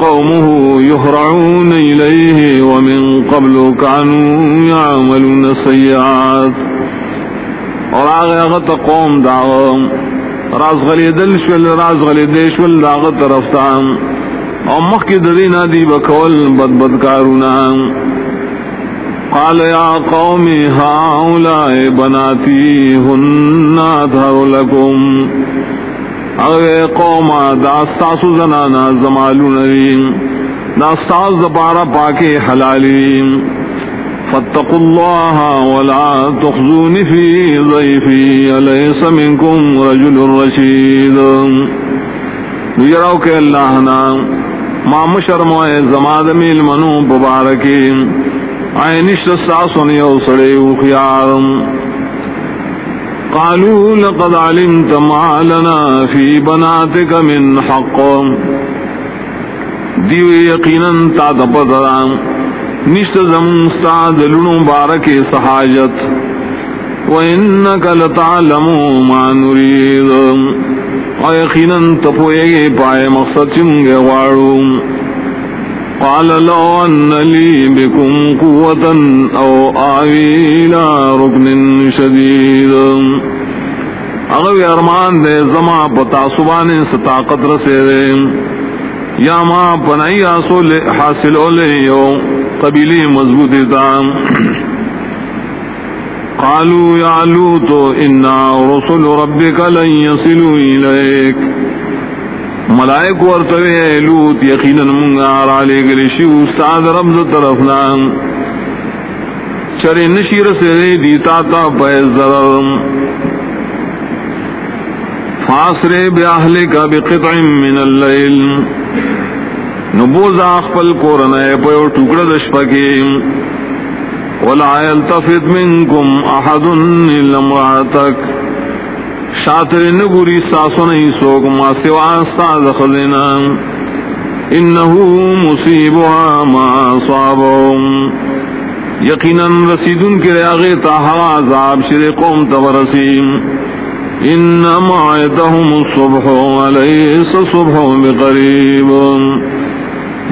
قومه يهرعون إليه ومن قبل كانوا يعملون السيئات اور آگے اغت قوم دعوام راز غلی دل شول راز غلی دیش ول داغت رفتام اور مخی درینا دی بکول بد بدکارونا قال يا قوم، هؤلاء بناتي هن أظهر لكم. اغه قوم دا ساسو زنانا زمالو نرین دا ساس زبارا پاکی حلالین فاتقوا الله ولا تخزون في ضيفي أليس منكم رجل رشيد. ويراو کہ اللہ نا ما مشرم اے زماد میل منو مبارکی. آئے نشت ساسن یو سڑے خیارم قالوا لقد علمت ما لنا في بناتك من حق. دیو یقینا تا دپدران نشت زمون استاد لنو بارک سحاجت وانك لتعلم ما نريد. او یقینا تپوئے پائے مقصد چنگے واڑو قال لو أن لي بكم قوة أو آوي إلى ركن شديد. اغوی ارمان دے، زما پتا سبانے ستاقت رسے دے. یا ما پنائی آسو لے حاصل لے، یو قبیلی مضبوط دام قالوا يا لوط إنا رسل ربك لن يصلوا إليك ملائک ورتوی لوت یقینا منگا را لے گلی شیو استاد رمز طرفنا۔ چرے نشیر سے دیتا تا پہ ضرر۔ فاسرے بیاہلے کا بقطع من اللیل۔ نبوز آخپل کورنے پیو ٹکڑ دشپکی ولا يلتفت منكم احد الا امراتك شاطر نگوری ساسو نہیں سوک ما سوا استاد خلنا انہو مصیبها ما صابهم یقینا رسیدن کے ریاغی تاہوا عذاب شر قوم تورسیم انما عیدهم الصبح علیس صبح بقریب.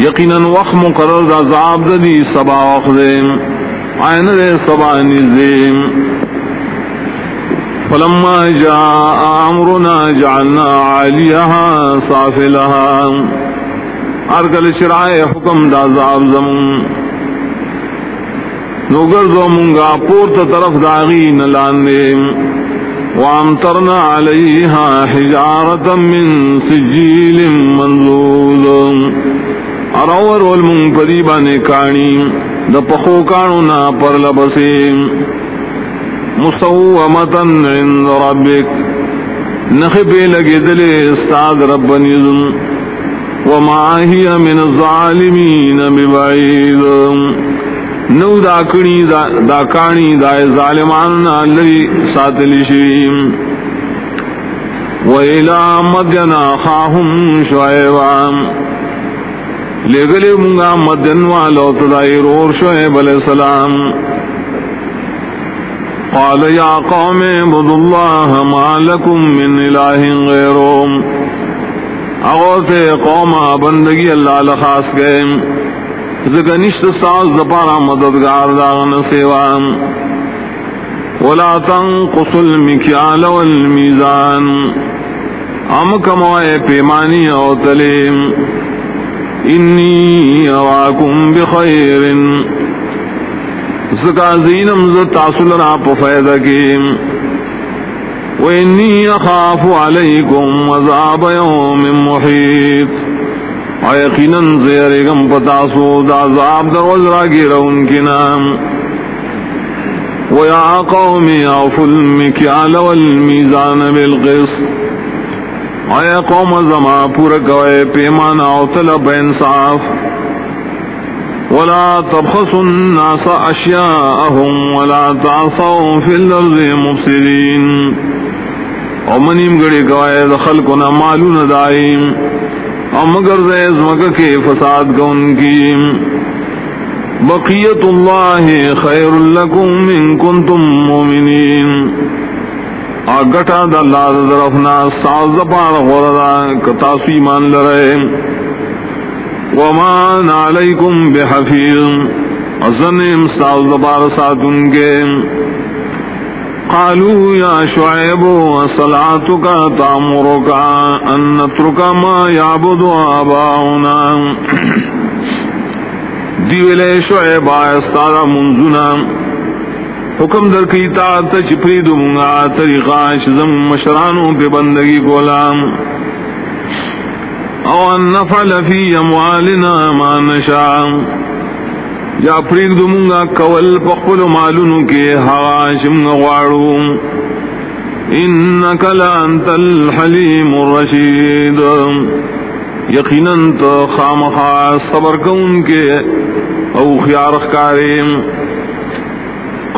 یقینا وقت مقرر عذاب دی سبا وقت دیم. عین دے سبا نزیم. فلما جاء امرنا جعلنا عاليها صافلها ارگل شرائے حکم دا عذاب زمون. نوگر زو منگا پورت طرف داغی نلانے وامترنا علیہا حجارتا من سجیل منزول. ارور والمن پدیبان کانی. دا پخو کانونا پر لبسیم مسومتا عند ربک نخبی لگی دلی استاد رب نظم وما هي من الظالمین ببعید. نو دا کنی دا, دا کانی دا ظالمان لری ساتلی شویم وَإِلَى مَدْيَنَ أَخَاهُمْ شُعَيْبًا. لگلے منگا مدن والو تدائی رور شعیب علیہ السلام. قال يا قوم اعبدوا الله ما لكم من اله غيره. اغوث قوم بندگی اللہ لخاص گئے. زگنشت ساز دپارا مددگار داغن سیوان ولا تنقص المكيال والميزان. ام کموائے پیمانی او تلیم انی اواکم بخیر زکا زینم ز تاسل را پفید کی و انی اخاف علیکم عذاب یوم محیط. و یقینا زیرگم پتاسو دا عذاب در وزرا گیرون کی نام و یا قومی اوفو المکیال والمیزان بالقسط. و یا قوم زما پورکوئے پیمان او طلب انصاف. ولا تبخسوا الناس أشياءهم ولا تعصوا في الأرض مفسدين. ومنیم گڑی گوائے دخل کنا معلون دائیم اور مگر زیز مکہ کے فساد کن کی بقیت اللہ خیر لکم ان کنتم مومنین. اور دا اللہ دا درفنا ساز پار غوردا کتاسو ایمان لرائے. ومان علیکم بحفیظ۔ ازنیم ساز دبار ساتن کے۔ قالوا یا شعیب، صلاتک تامرک، ان نترک ما یعبد آباؤنا۔ دیولے شعیب آئستارا منزنا حکم در کی تا تچپری دمگا طریقہ شزم مشرانوں پہ بندگی گولام او ان نفعل فی اموالنا ما نشاء. یا پریگ دمونگا کول پخپل مالونو کے حواشم غوارو انکا لانت الحلیم الرشید یقینا تو خامخا صبر کون کے او خیارخ کاریم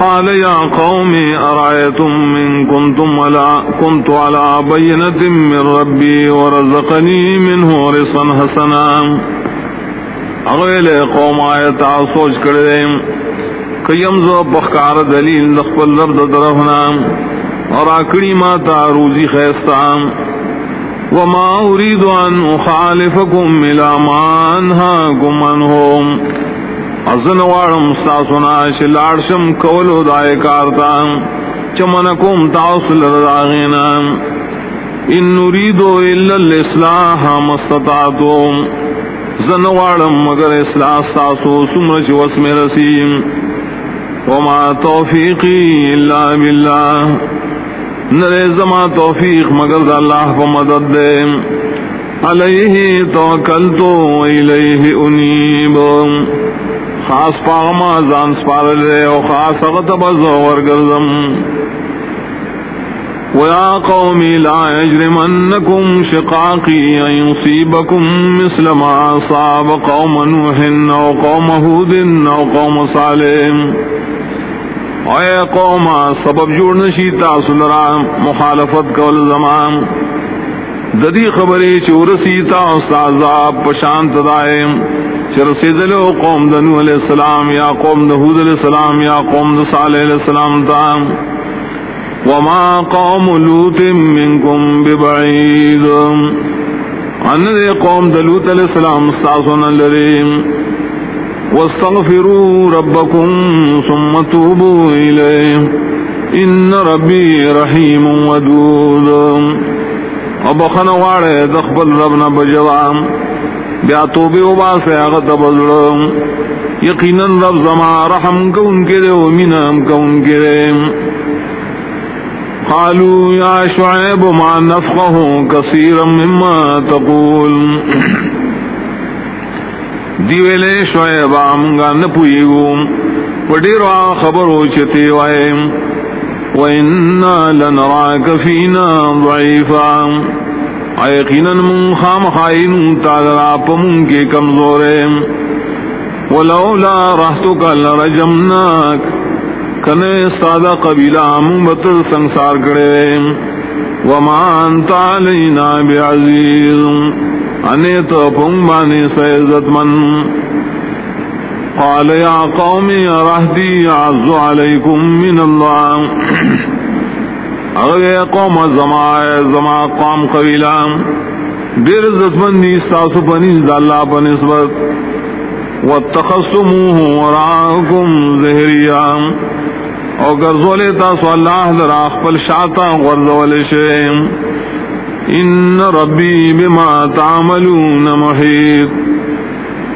قال يا قوم، أرأيتم من كنتم على كنت على بينة من ربي ورزقني منه رزقا حسنا. اغویل قوم آیتا سوچ کردے کیم زو بخکار دلیل دخپل لرد درفنا اور آکڑی ما تا روزی خیستا. وما اريد ان اخالفكم الى ما انهاكم عنهم. ازن وارم ساسونا شلارشم کولو دائے کارتا چمنکم تاصل راغینا ان نریدو الا الاصلاح مستطاعتو۔ زن وارم مگر اصلاح ساسو سمرچ واسم رسیم۔ وما توفیقی الا باللہ۔ نرے زما توفیق مگر دا اللہ پا مدد دے۔ علیہ توکلتو الیہ انیبم خاص پاغما زان سپارل رے او خاص اغت بزور گردم ويا قوم لا يجرمنكم شقاقي أن يصيبكم مثل ما أصاب قوم نوح أو قوم هود أو قوم صالح. اے قوم سبب جوڑ نشی تاصل را مخالفت کول زمان. ددی خبری چورسی تا استعذاب پشانت دائم چرسیدل قوم دنو علیہ السلام یا قوم دہود علیہ السلام یا قوم دصالح علیہ السلام تام۔ وما قوم لوت منکم ببعید۔ ان دے قوم دلوت علیہ السلام استاسون لریم۔ واستغفروا ربکم ثم توبوا الیہ۔ ان ربی رحیم ودود اب خنواڑے دخبل ربنا بجوام. بیا توبے وبا سے اغت بزرم یقیناً رب زما رحم کو ان کے دے ومنام کو ان کے دے قالوا يا شعيب ما نفقه كثيرا مما تقول. دیویلے شعیب، آمگا نپوئیگو وڈیروا خبرو چتے وائے وَإِنَّا لَنَرَاكَ فِينَا ضَعِيفًا۔ ایقینا من خام خائن تالرا پمون کے کمزورے۔ ولولا رحتك لرجمناك کنے سادہ قبیلہ من بطر سنسار کرے۔ وما انت علینا بعزیز انے سے قال یا قوم رہدی عز علیکم من اللہ اگر قوم زمائے زما قوم قبیلہ. دیر عزت مندی ساسو پنیز اللہ پنسبت واتخصموه وراءكم ظهريا او گرزولے تاسو اللہ در اخپل شاتا غرزول شیم ان ربی بما تعملون محیط.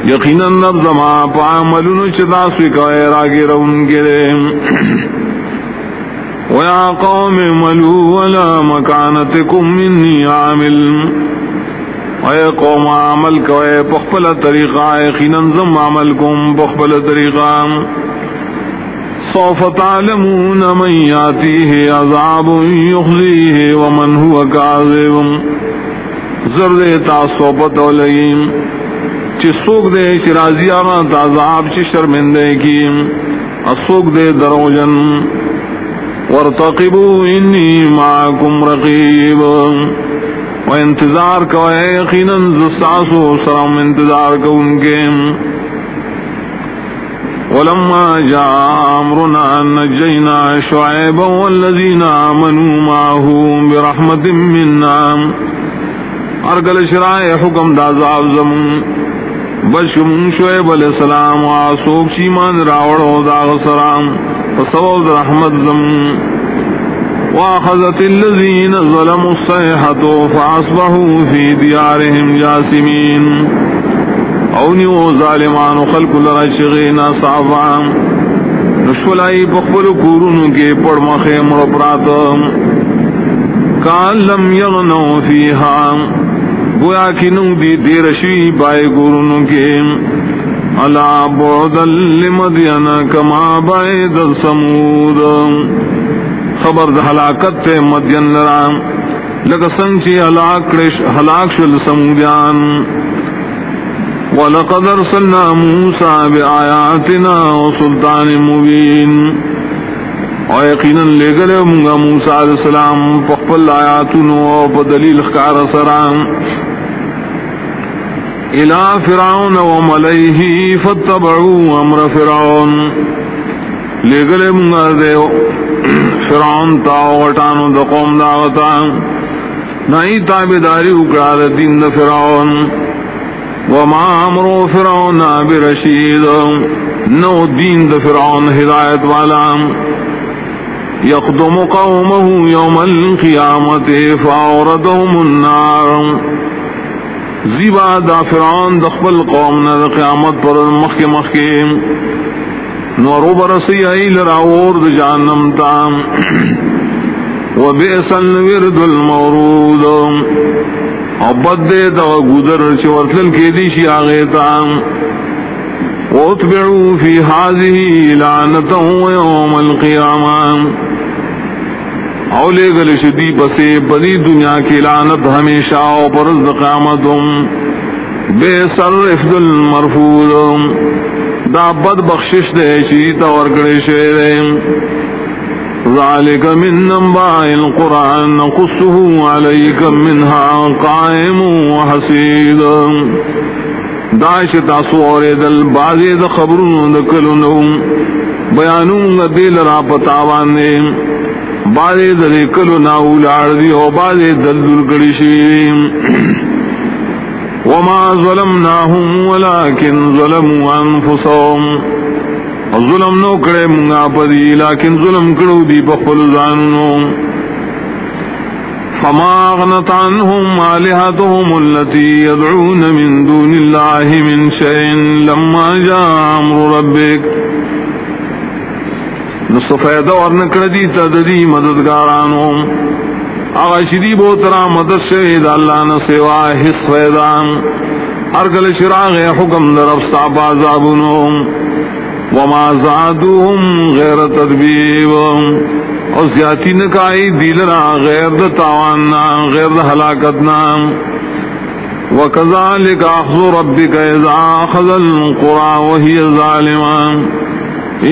یقینا رب زما پا عملون چدا سوکوئے راگی رون گرے۔ ویا قوم ملو ولا مکانتکم منی عامل۔ اے قوم عمل کوئے پخپل طریقہ، یقینا زم عمل کم پخپل طریقہ۔ سوف تعلمون من ياتيه عذاب يخزيه ومن هو كاذب زرد تاسو پتو لئیم۔ چی سوک دے، چی رازی آنا تازعاب چی شرمندے کی۔ اسوک دے دروجن۔ وارتقبو انی معاکم رقیب۔ و انتظار کو یقینا زستاسو سرم انتظار کو ان کے۔ ولما جاء أمرنا نجينا شعيبا والذين آمنوا معه برحمة منا۔ أرقل شرائع حكم دا زعب بشم شعيب علیہ السلام وعصوب شیمان راوڑ راوڑو دا غسرام فصوب رحمت زمون واخذت الذين ظلموا الصيحة فأصبحوا في ديارهم جاسمين اونی و ظالمان و خلق لغا صعبان. نشولائی پخبر کورونو کے پڑ مخی مرپراتا کان لم یغنو فیہا. گویا کی نو دی دیر شوی بائے کورونو کے۔ علا بعدل لمدین کما بعد سمود خبر دا حلاکت تے مدین لرام لگا سنچی حلاک شل سمودیان۔ ولقد ارسلنا موسى بآياتنا وسلطان مبين ويقينا لقل موسى عليه السلام فقبل آياتنا وبدليل خكار سرام إلى فرعون و ومليه فاتبعوا أمر فرعون۔ لے گلے لقل موسى فرعون تاو غٹانو دا قوم داغتا نئی تابداری اکرار دین دا فرعون۔ وما امرو فرعون برشید۔ نو دین د فرعون ہدایت والا۔ يقدم قومه يوم القيامة فأوردهم النار. زیبا دا فرعون دخبل قوم نا قیامت پر مخ مخ نورو برسی ایل راور دا جانم تام وبئس الورد المورود. او بد دے دا گزر چی ورسل کے دی شی آگے تا واتبعو فی حاضی لعنتا یوم القیامہ او لے گل شدی بسے بنی دنیا کی لعنت ہمیشہ او پرز قیامتم بے سر افد المرفوض دا بد بخشش دے شیطا ورگڑے شیرے ذلك من نباء القرآن نقصه عليك منها قائم وحسيد داعش تاسو اور دل بازی دا خبرون دا کلونو. بیانون دا دیل را پتاوان دے بازی دا دی کلونا اولار دی و بازی دل دل گڑی کڑشیم وما ظلمناهم ولكن ظلموا انفسهم. ظلم نو کرے منگا پدی لیکن ظلم کرو دی بخل زاننو فما اغنت عنهم آلهتهم التي يدعون من دون الله من شيء لما جاء امر ربك. نصفیدہ ورنکر دی تددی مددگارانو اغا بوترا مدد شہید اللہ نسوا حس فیدان ارگل شراغ حکم در افسا بازابنو وما زادوهم غیر تدبیب اور زیادتی نے نکائی دیلنا غیر دا تاواننا غیر دا حلاکتنا وكذلك أخذ ربك إذا أخذ القرى وهي ظالمة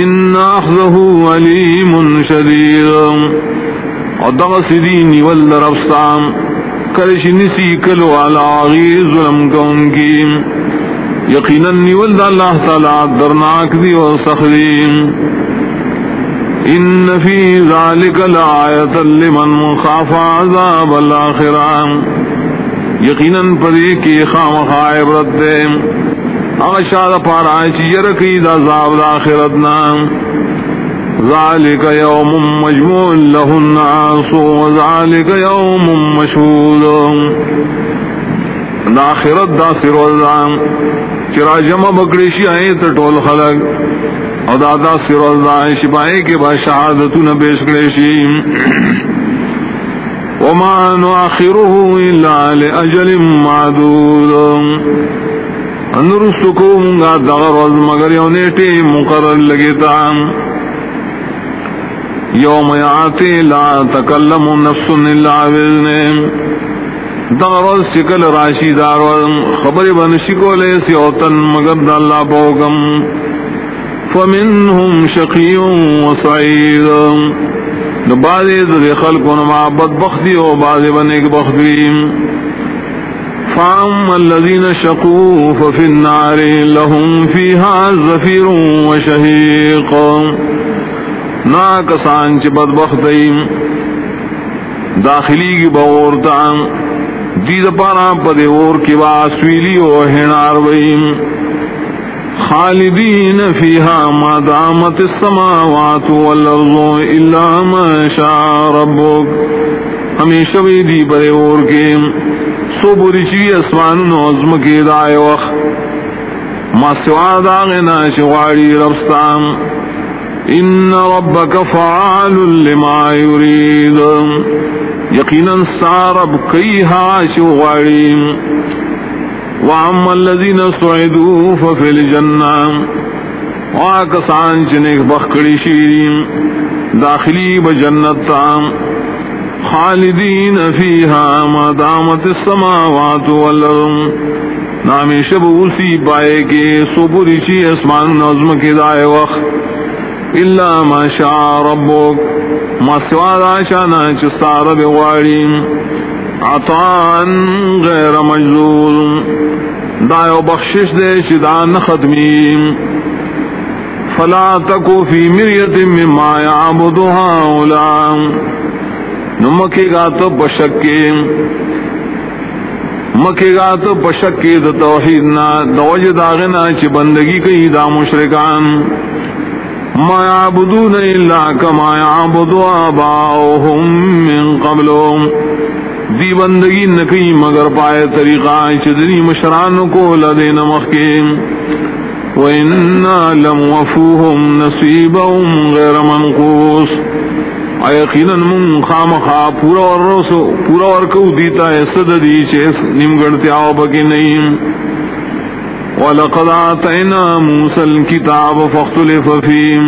إن أخذه وليم شديد۔ ودغس ديني والرفصام کلش نسی کلو على غير ظلم كونكي یقینا نیول دا اللہ تعالی درناک دی و سخدیم ان فی ذالک لآیت لمن خاف عذاب الاخرام یقینا پدی کی خام خائبرت دے. اغشاد پارا چی دا عذاب الاخرتنا ذالک یوم مجموع له الناس وذالک یوم مشهود دا آخرت دا سروزان چرا جمع بکڑیشی آئے تو ٹول خلق. او دا دا سروزان شپائے کے با شہادتو نبیش کڑیشی وما نؤخره الا لاجل معدود۔ انرسکو منگا دغرز مگر یو نیٹی مقرر لگیتا۔ یوم یاتی لا تکلم نفس الا بذنه دغرز شکل راشی دار خبر بن شکو لے سی اوتن مگر دا اللہ بوگم۔ فمنهم شقی و سعید بعضی در خلق و نما بدبختی و بعضی بن ایک بختی. فام الذین شقو ففی النار لهم فیها زفیر و شہیق نا کسان چی بدبختی داخلی کی بغورتان دید پارا پدے اور کی واسویلی و ہنار ویم خالدین فیہا ما دامت السماوات والارض الا ما شاء ربک. ہمیشہ بھی دی پدے اور کے سو برشی اسمان نوزم کے دائے وقت. ما سوا داغنا شواری ربستان. ان ربک فعال لما يريد یقینا سارب کئی ہاش غاریم وعم الذین سعدوا ففی الجنہ واکسان چنک بخکڑی شیریم داخلی بجنت خالدین فیہا ما دامت السماوات والارم نامی شب اسی پائے کے سپری چی اسمان نظم کے دائے وقت. اللہ ما شاء ربک، ما سوا دا شانا چستار بغواری عطان غیر مجزول دایو بخشش دے شدان ختمی فلا تکو فی مریت مما یعبدو ہاولا نمکی گا تو بشکی. مکی گا تو بشکی دا توحیدنا دوج داغنا چی بندگی کئی دا مشرکان. ما يعبدون إلا كما يعبد آباؤهم من قبلهم دی بندگی نکی مگر پائے طریقہ چدری مشران کو لدین مخیم وَإِنَّا لَمْوَفُوهُمْ نَصِيبَهُمْ غَيْرَ مَنْقُوسِ ایقینا من خامخا پورا ورسو پورا ورکو دیتا ہے صددی چیس، نمگڑتے آو بکی نہیں ولقد آتينا موسى الكتاب فاختلف فيه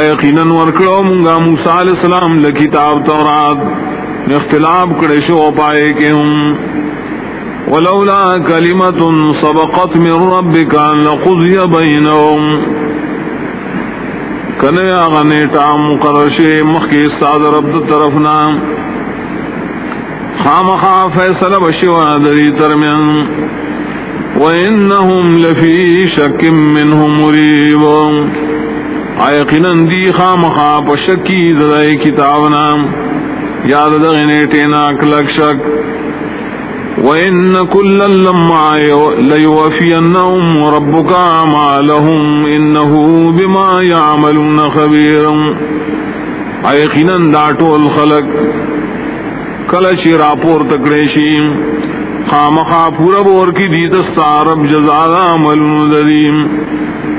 یقینا ورکڑو منگا موسیٰ علیہ السلام لکتاب تورات۔ اختلاف کڑے شو پائے کہ ہم ولولا کلمت سبقت من ربك لقضي بينهم کنے آغا نیٹا مقرر شے مخی استاد رب طرفنا خامخا فیصل بشوا دری ترمیان وَإِنَّهُمْ لَفِي شَكٍ مِّنْهُ مُرِيبٌ۔ آیقنا دی خام خواب شکی زدائی کتابنا یاد دغنی تینا کلک شک. وَإِنَّ كُلًّا لَمَّا لَيُوَفِّيَنَّهُمْ رَبُّكَ أَعْمَالَهُمْ إِنَّهُ بِمَا يَعْمَلُونَ خَبِيرٌ. ایقیناً داٹو الخلق کلچی راپور تکڑیشی خامخا پورا بور کی دیت رب جزا عمل دریم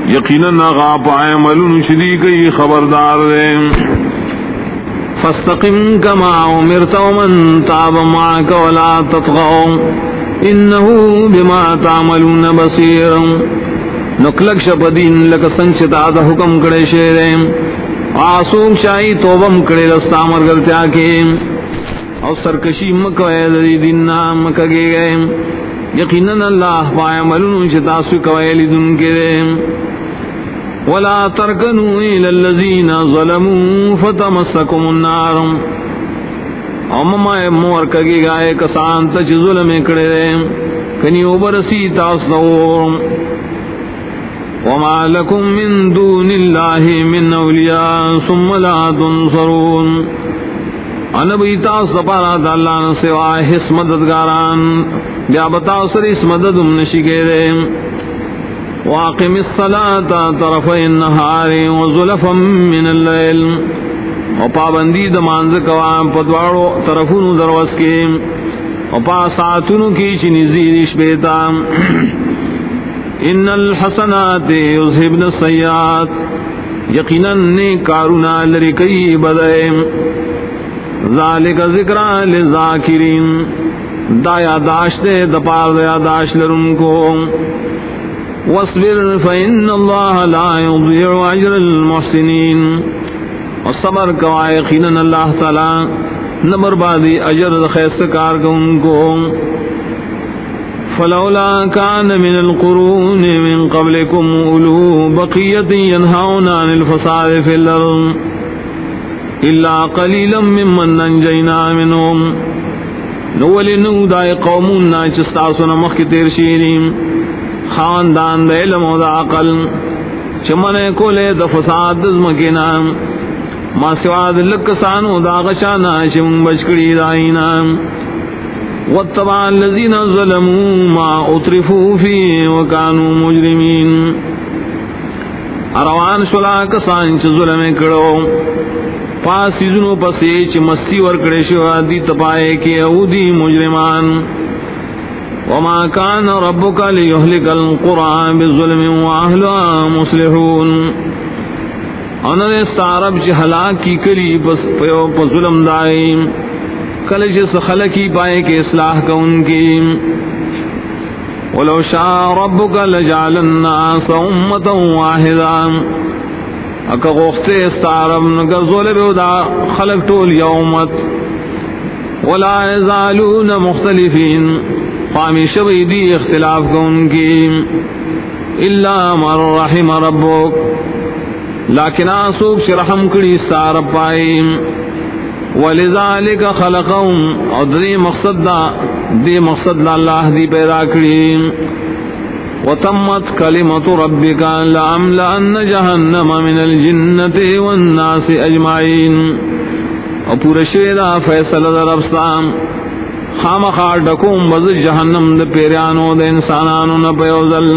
یقینا غاپ آئے ملن شدی کئی خبردار دیں فاستقم كما امرت ومن تاب معك ولا تطغوا. انه بما تعملون بصير. نکلک شپدین لک سنچتا دا حکم کڑے شیرے آسوک شاہی توبم کڑے رستا مرگر تیاکے. او سرکشی مکوئے دی دن نام مکگے گئے یقیناً اللہ پائے ملون شتا سکوئے لدن کے دے. ولا تركنوا إلى الذين ظلموا فتمسكم النار. اما مور کگی گائے کسان تچ ظلم کڑے دے کنی اوبرسی تاسدور وما لكم من دون الله من اولیاء ثم لا تنصرون. انا بیتا سپارا دالان سوائے حس مددگاران. بیا بتا سر اس مددم نشکے دے واقم الصلاة طرفي النهار وزلفا من الليل. وپابندی دمانز کوام پدوارو طرفونو دروس کے وپا ساعتونو کی چنی زیدش بیتا ان الحسنات یذهبن السیئات یقینا نیکارونا لرکی بدئے ذالک ذکرہ للذاکرین. دا یاداشت دپار دا یاداشت لرن کو واصبر فإن الله لا يضيع أجر المحسنين. والصبر كوايقين الله تعالى نبر بادي أجر خيست كاركم فلولا كان من القرون من قبلكم أولو بقية ينهون عن الفساد في الأرض إلا قليلا ممن ننجينا منهم. نولي نوداء قومون ناچستاسنا مخي تيرشينين خاندان دا علم و دا عقل، چمن کو لے دا فساد دزمکینا ما سواد لکسانو دا غشانا شم بشکڑی دائینا واتبع الذین ظلموا ما اطرفوا فی وکانو مجرمین۔ اروان شلا کسان چھ ظلم کرو پاسی زنو پسی چھ مستی ورکڑے شوا دی تپائے کی اودی مجرمان۔ وما كان ربك ليهلك القرى بالظلم واهلها مصلحون. انا نے سارب چ ہلاکی کلی بس پیو پ ظلم دائم کل جس خلقی پائے کے اصلاح کا ان کی. ولو شاء ربك لجعل الناس امه واحده اک غفتے سارب نگر ظلم دا خلق طول یومت. ولا يزالون مختلفين ہمیشہ بھی دی اختلاف کو ان کی۔ اللہ مر رحم ربک۔ لیکن آسوک سے رحم کری سار پائی۔ ولذالک خلقهم۔ اور دی مقصد دا دی مقصد دا اللہ دی پیدا کری۔ وتمت کلمت ربک لعملأن جہنم من الجنة والناس اجمعین اور پورا شیدہ فیصل در افسام خام خار ڈکوم بز جہنم د پیرانو د انسانانو نہ پیوزل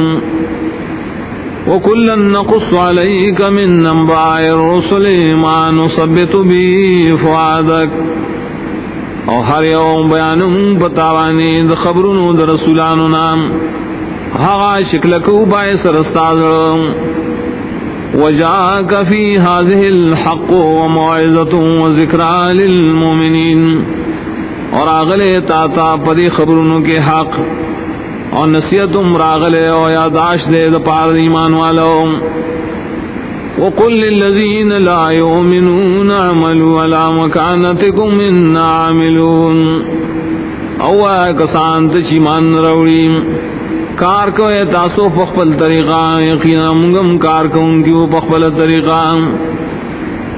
وکلن نقص علیک من نباء الرسل ما نثبت به فؤادک۔ او ہر یوم بیانم بتاوانی د خبرونو د رسولانو نام۔ ہا شکل کو بای سرستاد وجاءك في هذه الحق وموعظة وذكرى للمؤمنين اور آگلے تا تا پدی خبرونوں کے حق اور نصیحتم راغلے اور یاداش دے دپار ایمان والو وقل للذین لا یؤمنون عملوا مکانتکم عاملون. او کسان تچی مان روڑی. کار کو اے تاسو پخپل طریقہ، یقینا منگم کار کو ان کی پخپل طریقہ.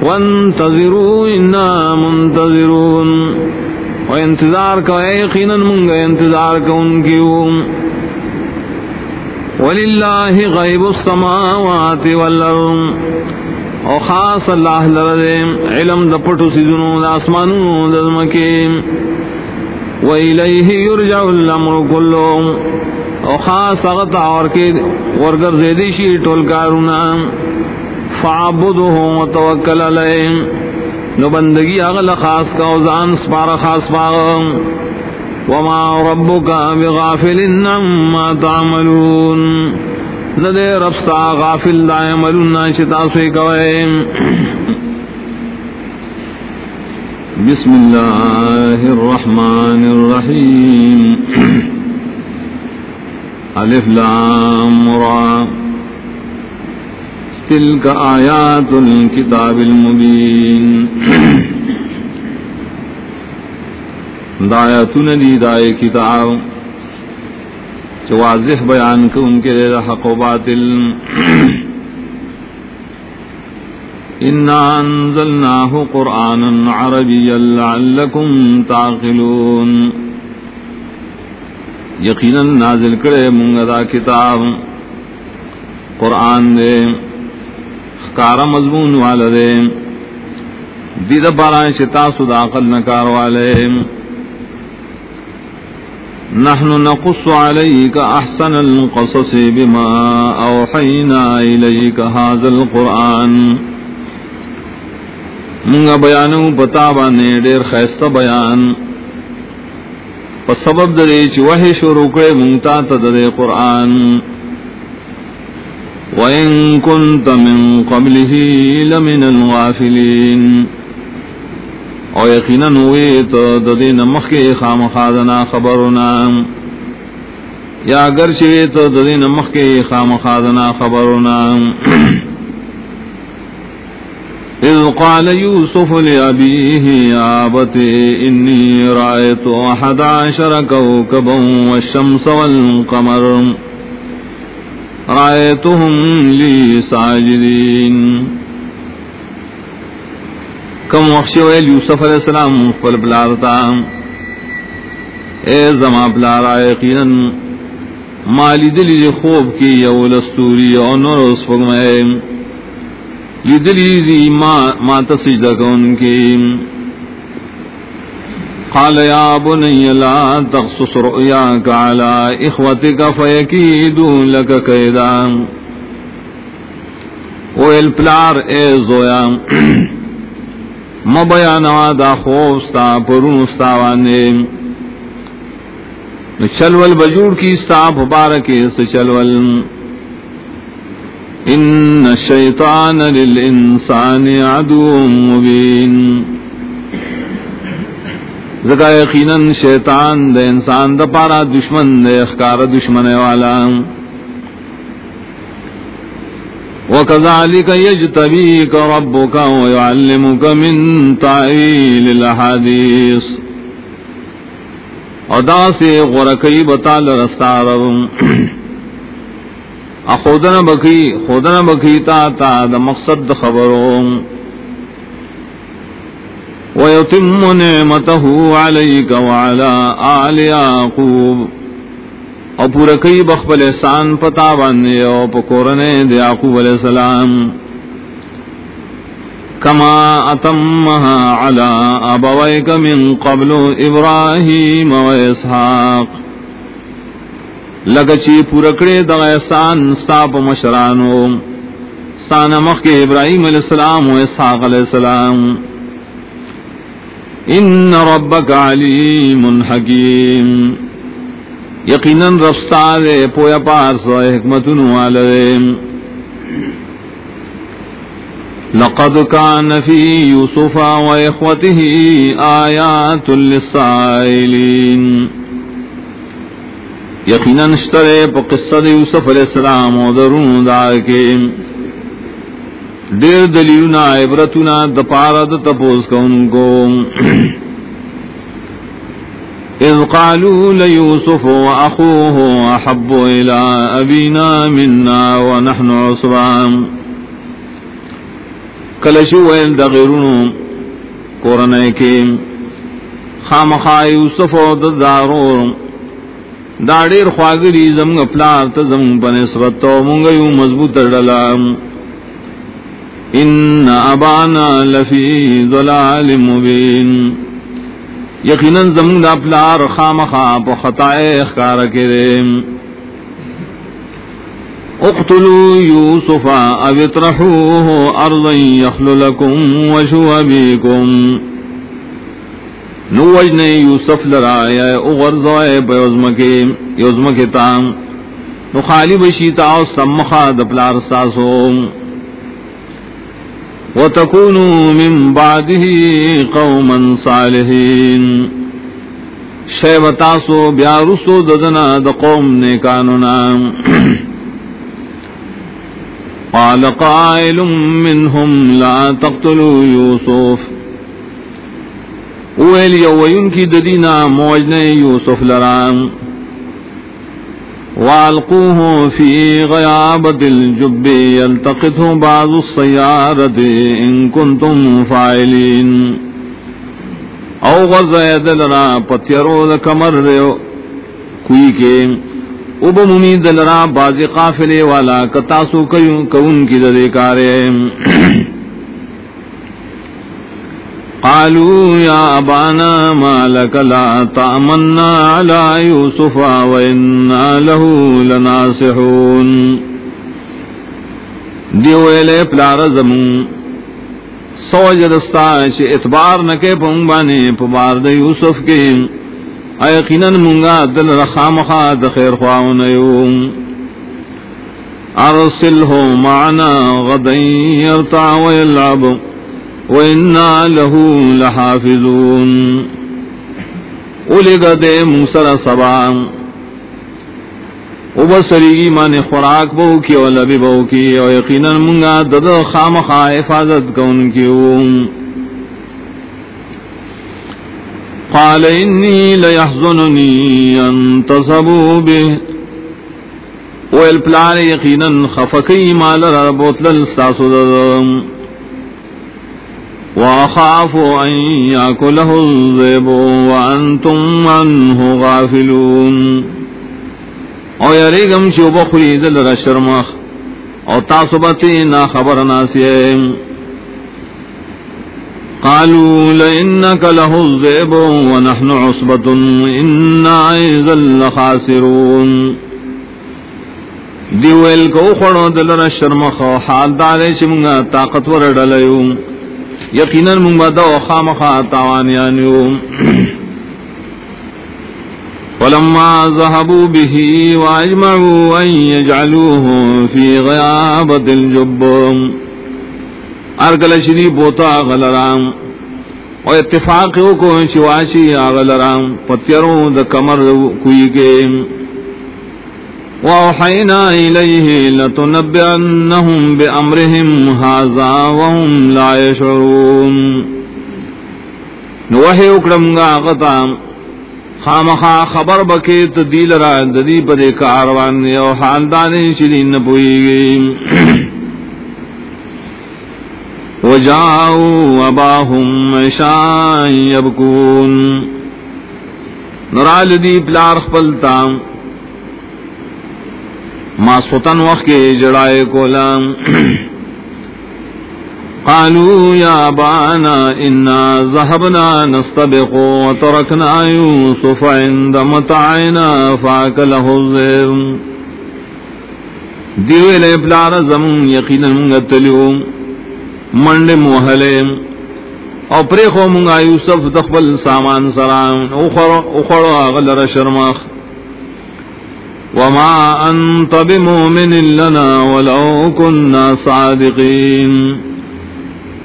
وانتظروا، انا منتظرون. و انتظار کا یقینا منگا انتظار کا ان کی وللہ غیب السماوات والارض او خاص اللہ لرد علم دا پٹو سیدنو دا اسمانو دا دمکی۔ وَإِلَيْهِ يُرْجَعُ الْأَمْرُ كُلُّهُ۔ او خاص اغتا اور کے ورگر زیدی شی ٹول کارونا فعبده وتوکل علیہ نو بندگی اغل خاص کا وزان سپارا خاص پاغ وما ربك بغافل عما تعملون. ندے رب سا غافل دا عملنا شتا سوی کوئے. بسم الله الرحمن الرحيم [CLEARS THROAT] ألف لام را. تلك آيات الكتاب المبين. دایاتون دی دائے کتاب جو واضح بیان کو ان کے لیے حق و باطل. [CLEARS THROAT] إنا أنزلناه قرآنا عربيا لعلكم تعقلون. يقينا نازل کرے منگا دا کتاب. قرآن دے خکارا مضمون والدے دید بارا شتا سدا قل نکار والے۔ نحن نقص عليك أحسن القصص بما أوحينا إليك هذا القرآن۔ منگا بیانو پتا بانے ڈیر خیستہ بیان۔ پا سبب دے چی وحی شروع کرے، منگتا تا دے قرآن۔ وَإِن كُنْتَ مِن قَبْلِهِ لَمِنَ الْغَافِلِينَ او یقینا ہوئی تو ددین مخی خام خادنا خبرنا یا اگر چوی تو ددین مخی خام خادنا خبرنا إذ قال يوسف لأبيه يا أبتي إني رأيت أحد عشر كوكبا والشمس والقمر. رأيتهم لي ساجدين. کم وقت ویل یوسف علیہ السلام پل بلارتا اے زما بلارا یقینا مالی دلی دی خوب کی یولستوری اور نور اس فگمائے. لیدلی دی ما, ما تسجد کون کی. قال یا بنی لا تخصص رؤیاک علی اخوتک فیکیدو لک قیدا ویل پلار اے زویا مبیانوا دا خوفستا پرونستا وانے چلول بجوڑ کی ستا مبارکی سے چلول. ان الشیطان للانسان عدو مبین. زکا یقینا شیطان دے انسان دا پارا دشمن دے، اخکار دشمن والا. وكذلك يجتبيك ربك ويعلمك من تعويل الاحاديث ادا سے غرقی بتا لرستارم اخودن بکی، خودن بکی تا تا دا مقصد خبروں ويتم نعمته عليك وعلى آل يعقوب۔ او پورا کئی بخبل احسان پتا باندے او پکورنے دے یعقوب علیہ السلام۔ کما اتمها على ابويك من قبل ابراهيم واسحاق لگچی پورکڑے دا احسان ساپ مشرانو۔ سان مخ کے ابراہیم علیہ السلام و اسحاق علیہ السلام۔ ان ربک علیم حکیم یقینا رفستا دے پویا پارس و حکمتن والدے لقد كان في يوسف وإخوته آيات للسائلين. یقینا نشترے پا قصہ دے یوسف علیہ السلام و درون دا دیر دلیونا عبرتنا دپارا دا تپوز کا ان کو [CLEARS THROAT] اذ قالوا ليوسف واخوه احب الى ابينا منا ونحن عصبان کلشو ویل دا غیرونو کورنے کے خامخا یوسف و دارو، دا ډیر خواګری زم پلار ته زم په نسبت تو مونږ یو مضبوط ډلا ان ابانا لفی ضلال مبین یقیناً زمون دا پلار خام خواب خطائے اخکار کرے اقتلوا یوسف او اطرحوه ارضا یخل لکم وشو ابیکم نو وجنے یوسف لرایا اغرزوائے بیوزمکے یوزمکے تام. نو خالی بشیتا او سمخا دپلار ساسو وتكونوا من بعده قوما صالحين. شیوتاسو بیارسو ددنا د قوم نیکانونا. [CLEARS THROAT] قال قائل منهم لا تقتلوا يوسف اویل یوین کی ددینا موجن یوسف لرام والقوه في غيابة الجب يلتقطه بعض السيارة إن كنتم فاعلين او غزا لرا پتیرو دا کمر ریو کوئی کے اب ممید لرا بازی قافلے والا کتاسو کیوں کون کی دے کارے۔ قالوا يا أبانا ما لك لا تأمنا على يوسف وإنا له لناصحون. دیویلے پلار زمون سوج دستا چھ اتبار نکے پنگبانے پبار دا یوسف کے۔ ایقینا منگا دل رخام خاد خیر خواہن یوم ارسلہ معنا غدن یرتع ویلعب۔ وَإِنَّا لَهُ لَحَافِظُونَ۔ اولگا دے موسر سبا او بسری ایمان خوراک بہو کی او لبی بہو کی۔ او یقینا منگا دد خام خواہ حفاظت کون کیو۔ قال انی لیحظننی انتصبو بے ویل پلار یقینا خفکی مال ربوت للستاسو ددم وأخاف أن يأكله الذئب وأنتم عنه غافلون. او یریگم چی او بخوری دل را شرمخ او تاسبتی نا خبر ناسی قالوا لئنك له الذئب ونحن عصبة. إنا إذا لخاسرون. دیویل کو خورو دل را شرمخ حال دارے چی منگا طاقتور ڈلیوں یقینا من بدا خام خا تاوانیانیو ولما ذهبوا به واجمعوا ان يجعلوه في غيابة الجب. ارگل شری بوتا غلرام و اتفاق کو شواشی غلرام پتیروں د کمر کوئی کے. وأوحينا إليه لتنبئنهم بأمرهم هذا وهم لا يشعرون نوحي اکرم گا غطا خامخا خبر بکیت دیل را ددی پدے کاروان یو حال دانے شدین نپوئی گئی وجاؤوا اباهم عشاء يبكون نرال دی پلار خپلتام ما سوتن وقت کے جڑائے کولام قالوا يا بانا إنا ذهبنا نستبق وتركنا يوسف عند متعنا فاكله الذئب دیوے لے پلار زمون یقینا منگتلیو منڈ موہلے۔ او پریخو منگا یوسف دخبل سامان سرام اخڑو آغل رشرمخ وما أنت بمؤمن لنا ولو كنا صادقين.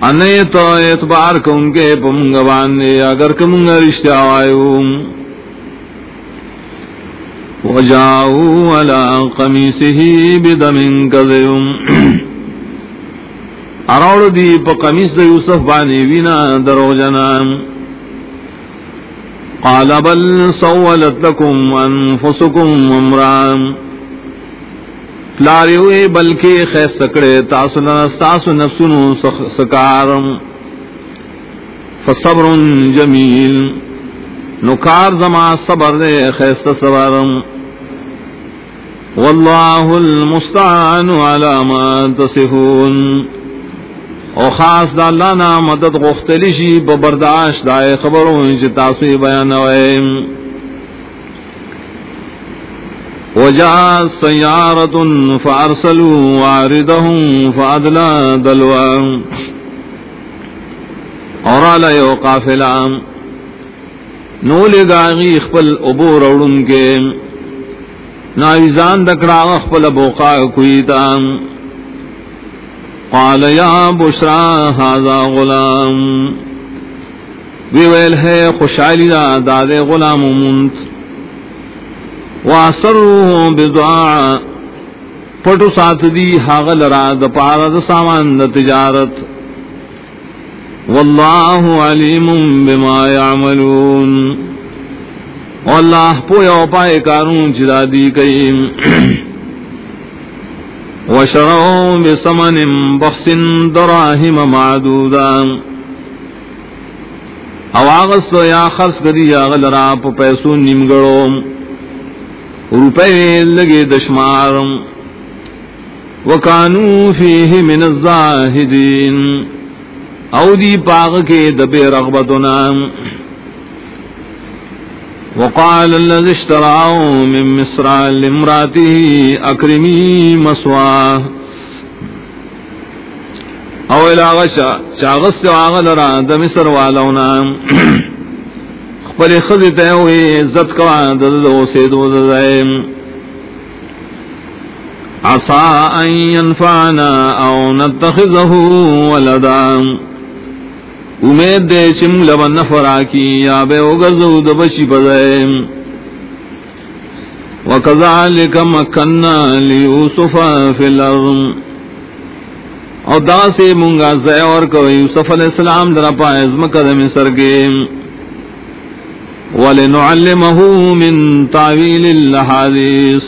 انیت اعتبار کن کے پمگوان نے اگر کمنگ رشتہ آئیو وجاؤوا على قميصه بدم كذب. اراؤ دی پا قمیص دا یوسف بانی وینا درو جنام قال بل سولت لكم انفسكم امرام امران فلاریوے بلکہ خیس سکڑے تاسنا ساس نفسنو سکارم فصبر جمیل. نکار زما صبر دے خیست صبرم واللہ المستعان على ما تصفون. او خاص دا اللہ نا مدد غختلی شی ببرداشت دائے خبروں چی تاثوی بیانوئیم وجاء سيارة فأرسلوا واردهم فأدلى دلوا۔ اور علیہ قافلہ۔ نول گاغی خپل عبور اوڑن کے۔ ناویزان دکڑا خپل بوقا کوئی تا۔ قال یا بشرا هذا غلام. وی ویل ہے، خوشحالی دا داد غلام منت واسروه بدعاء پټو سات دی هاغل را د پارا د سامان د تجارت. والله علیم بما يعملون والله پو یو پای کارون چې دادی کئ وشروا بثمن بخس دراهم معدودا. او هغه سو یا خرڅ کړي هغه لرا په پیسو نیمګړو. روپے لگے دشمار. وکانو فیہ من الزاہدین او دی پاغ کے دبے رغبتنا وقال الذي اشتراه من مصر لامراته اكرمي مسواه. او الى غشا چاغس واغلرا د مصر والونا خپل خزی ته وې عزت کوا د دو سه دو زایم عصا ان ينفعنا او نتخذه ولدا. امید دے چم لبن نفرا کی یا بے وگزو د بچی وکذالک مکننا لیوسف فی الارض. او دا سے مونگا زی اور کو یوسف علیہ السلام در پائز مقدم سرگیم ولنعلمه من تعویل الحدیث.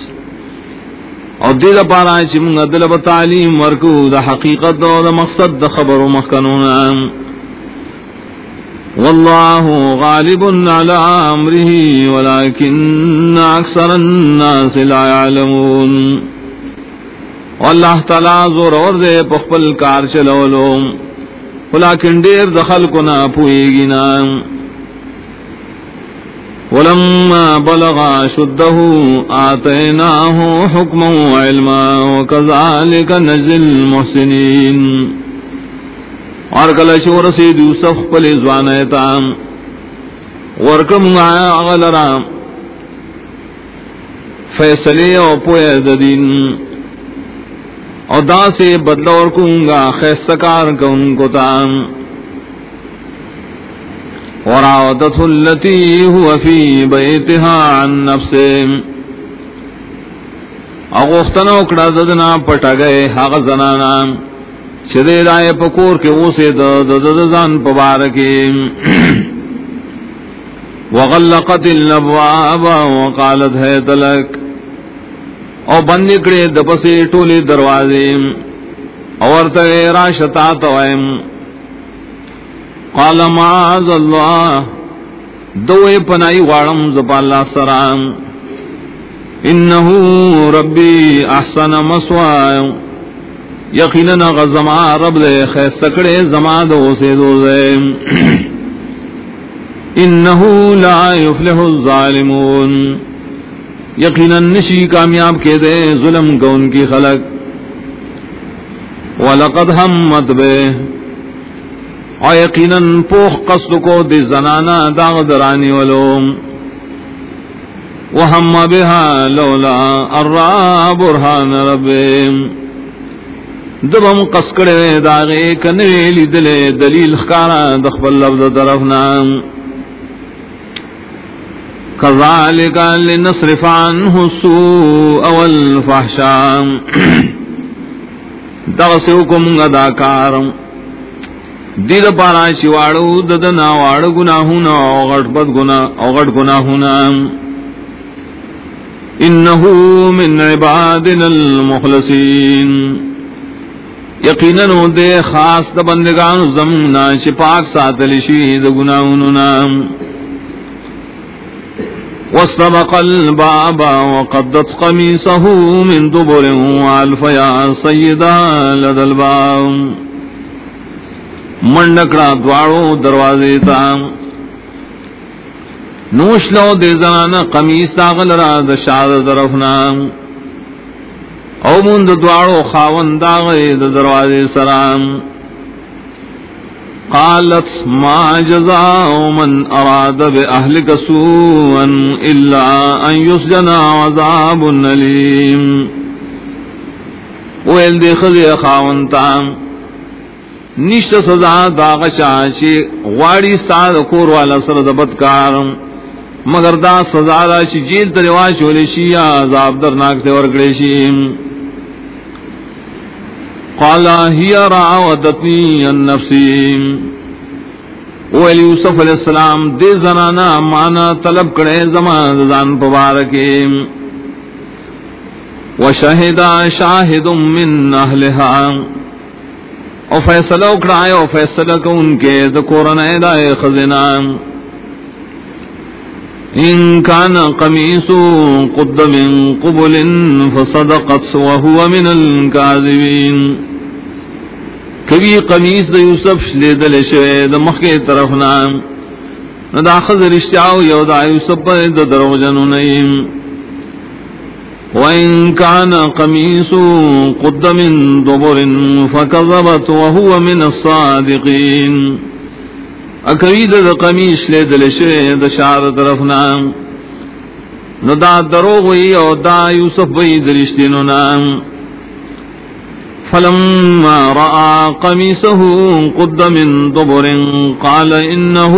او دل پارا چې دل په تعلیم ورکو د حقیقت او د مقصد دا د خبرو مخکنونه والله غالب على امره ولكن اكثر الناس لا يعلمون والله تعالی زور اور دے په کار چلولو ولكن ډیر د خلکو نه پويږي نه ولما بلغ شده آتيناه حكما وعلما وكذلك نجل المحسنين اور کل شور سید یوسف پل زوان ایتام ورکم آیا اغلرام فیصلے او پوئے ددین. او دا سے بدلور کونگا خیستکار کون کو تام وراودته التي هو في بيتها عن نفسه اغوختن وکړه ددنا پټه گئے هغه زنانا. چې دې راي پکور کې اوسه د د ځان وغلقت الابواب وقالت هيت لك او بند کړي د پسې ټولي دروازې اور ته را شتا تویم قال معاذ الله دوے پنائی غارم زپا اللہ سرام۔ انہو ربی احسن مسوائے یقینا غزما رب دے، خیر سکڑے زما دو سے دو دے. انہو لا یفلح الظالمون. یقینا نشی کامیاب کے دے، ظلم کو ان کی خلق. وَلَقَدْ هَمَّتْ بِهِ او یقینا پوخ قصد کو دی زنانا داغ درانی ولوم وهم بها لولا ارى برهان ربهم. دبم قسکڑے داغے کنوی لیدلے دلیل خکارا دخبل لفظ طرفنا. كذلك لنصرف عنه السوء والفحشاء. دغسوكم غداكارم دل پارا چواڑو ددنا واڑ گناہونا او غٹ بد گنا او غٹ گناہونا. انہو من عبادنا المخلصین. یقینا دے خاص د بندگان زمنا چ پاک ساتل شی د گناہونا واستبق الباب وقدت قميصه من دبر والف يا سيدا لدى الباب منڈکڑا دوارو دروازے تا۔ نوش لو دے زنانا قمیص داغل را دشاد درفنا۔ او مند دوارو خاون داغے دروازے سرام قالت ما جزاء من اراد باهلك سوءا الا ان يسجن عذاب اليم ويل دي خذي خاون تام نشت سزا داغ شاشی غواړي ساد کور والا سره د بدکار مگر دا سزا را شي جیل تروا شول شي عذاب درناک ته ورګړي شي. قال هي راودتني النفسي ویل یوسف علیہ السلام، دے زنانا مانا طلب کرے زمان زان پبارکے. وشہدا شاہد من اہلها او فیصلہ اکڑائے، او فیصلہ کو ان کے دکورن ایدائے خزنان ان كان قميص قد من قبل فصدقت وهو من الكاذبين. کبھی قمیص د یوسف شلے دل شوی د مخ کے طرف نام نہ دا خذ یو دا یوسف پر د درو جنو نیم وان كان قميص قد من دبر فكذبت وهو من الصادقين. اکوی دا دا قمیش لے دل شوی دا شار طرف نام نو دا دروغ وی او دا یوسف وی درشتینو نام فلما رأى قمیسه قد من دبر قال انه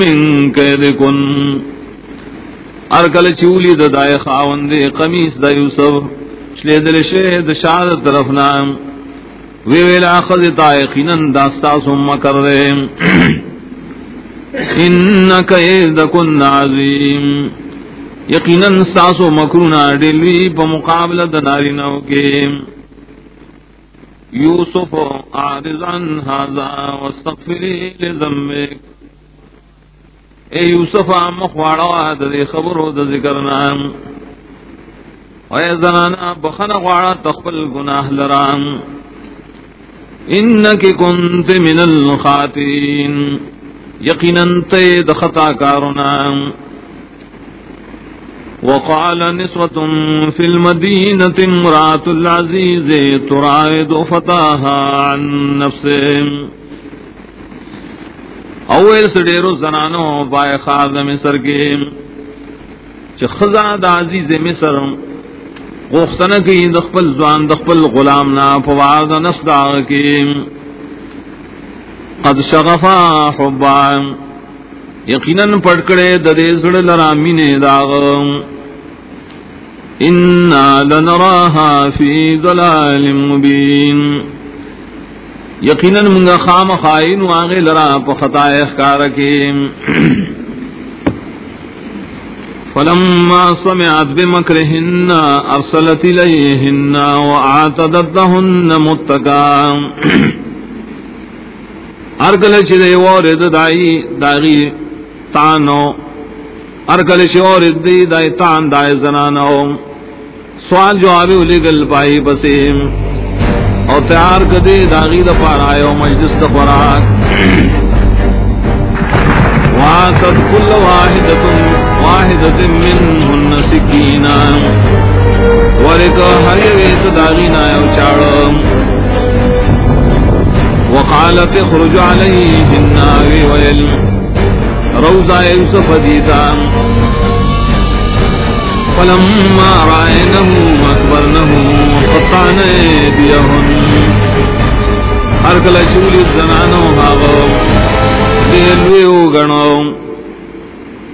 من کیدکن. ارکل چولی دا دای خاون دے قمیس دا یوسف شلے دل شوی دا شار طرف نام وی ویلا خذ تائقینن داستا سم کر رہے دے انک ایدکن عظیم یقیناً ساسو مکرونا ڈلوی پا مقابلہ دناری نو کے یوسف عارضان حاضا واستغفری لزمک اے یوسف مخواڑا دے خبرو دا ذکرنا اے زنانا، بخن غواڑا تخبل گناہ لرام. انکی کنت من الخاتین یقیناً تے خطا کارنا وقال نسوة في المدينة امرأة العزيز تراعد فتاها عن نفسه. اول سڑیرو زنانو بائے خاض مصر کے چھ خزاد عزیز مصر غوختن کی دخپل زوان دخپل غلامنا فوارد نفس داغ کے قد شغفا حبا. یقیناً پڑکڑے ددے زڑ لرا مینے داغ. انا لنراہا فی ضلال مبین یقیناً منگا خام خائن واغے لرا پا خطا اخکار کے. فلما سمعت بمکرهن ارسلت الیہن وعاتدتهن متکا ارکل چی دے وارد دائی داغی تانو ارکل چی وارد دی دائی تان دائی زنانو۔ سوال جوابی علی گل پائی بسیم اور تیار کدی داغی دا پار آئے مجلس دا پراک واتت کل واحدت واحدت من ہن سکینا ورکو ہر ویت داغی نایو چاڑو۔ وقالت اخرج عليهن ويل روضا يوسف ديتا فلما رأينه أكبرنه وقطعن أيديهن هرکل شولی زنانو هاغو دیلویو گنو.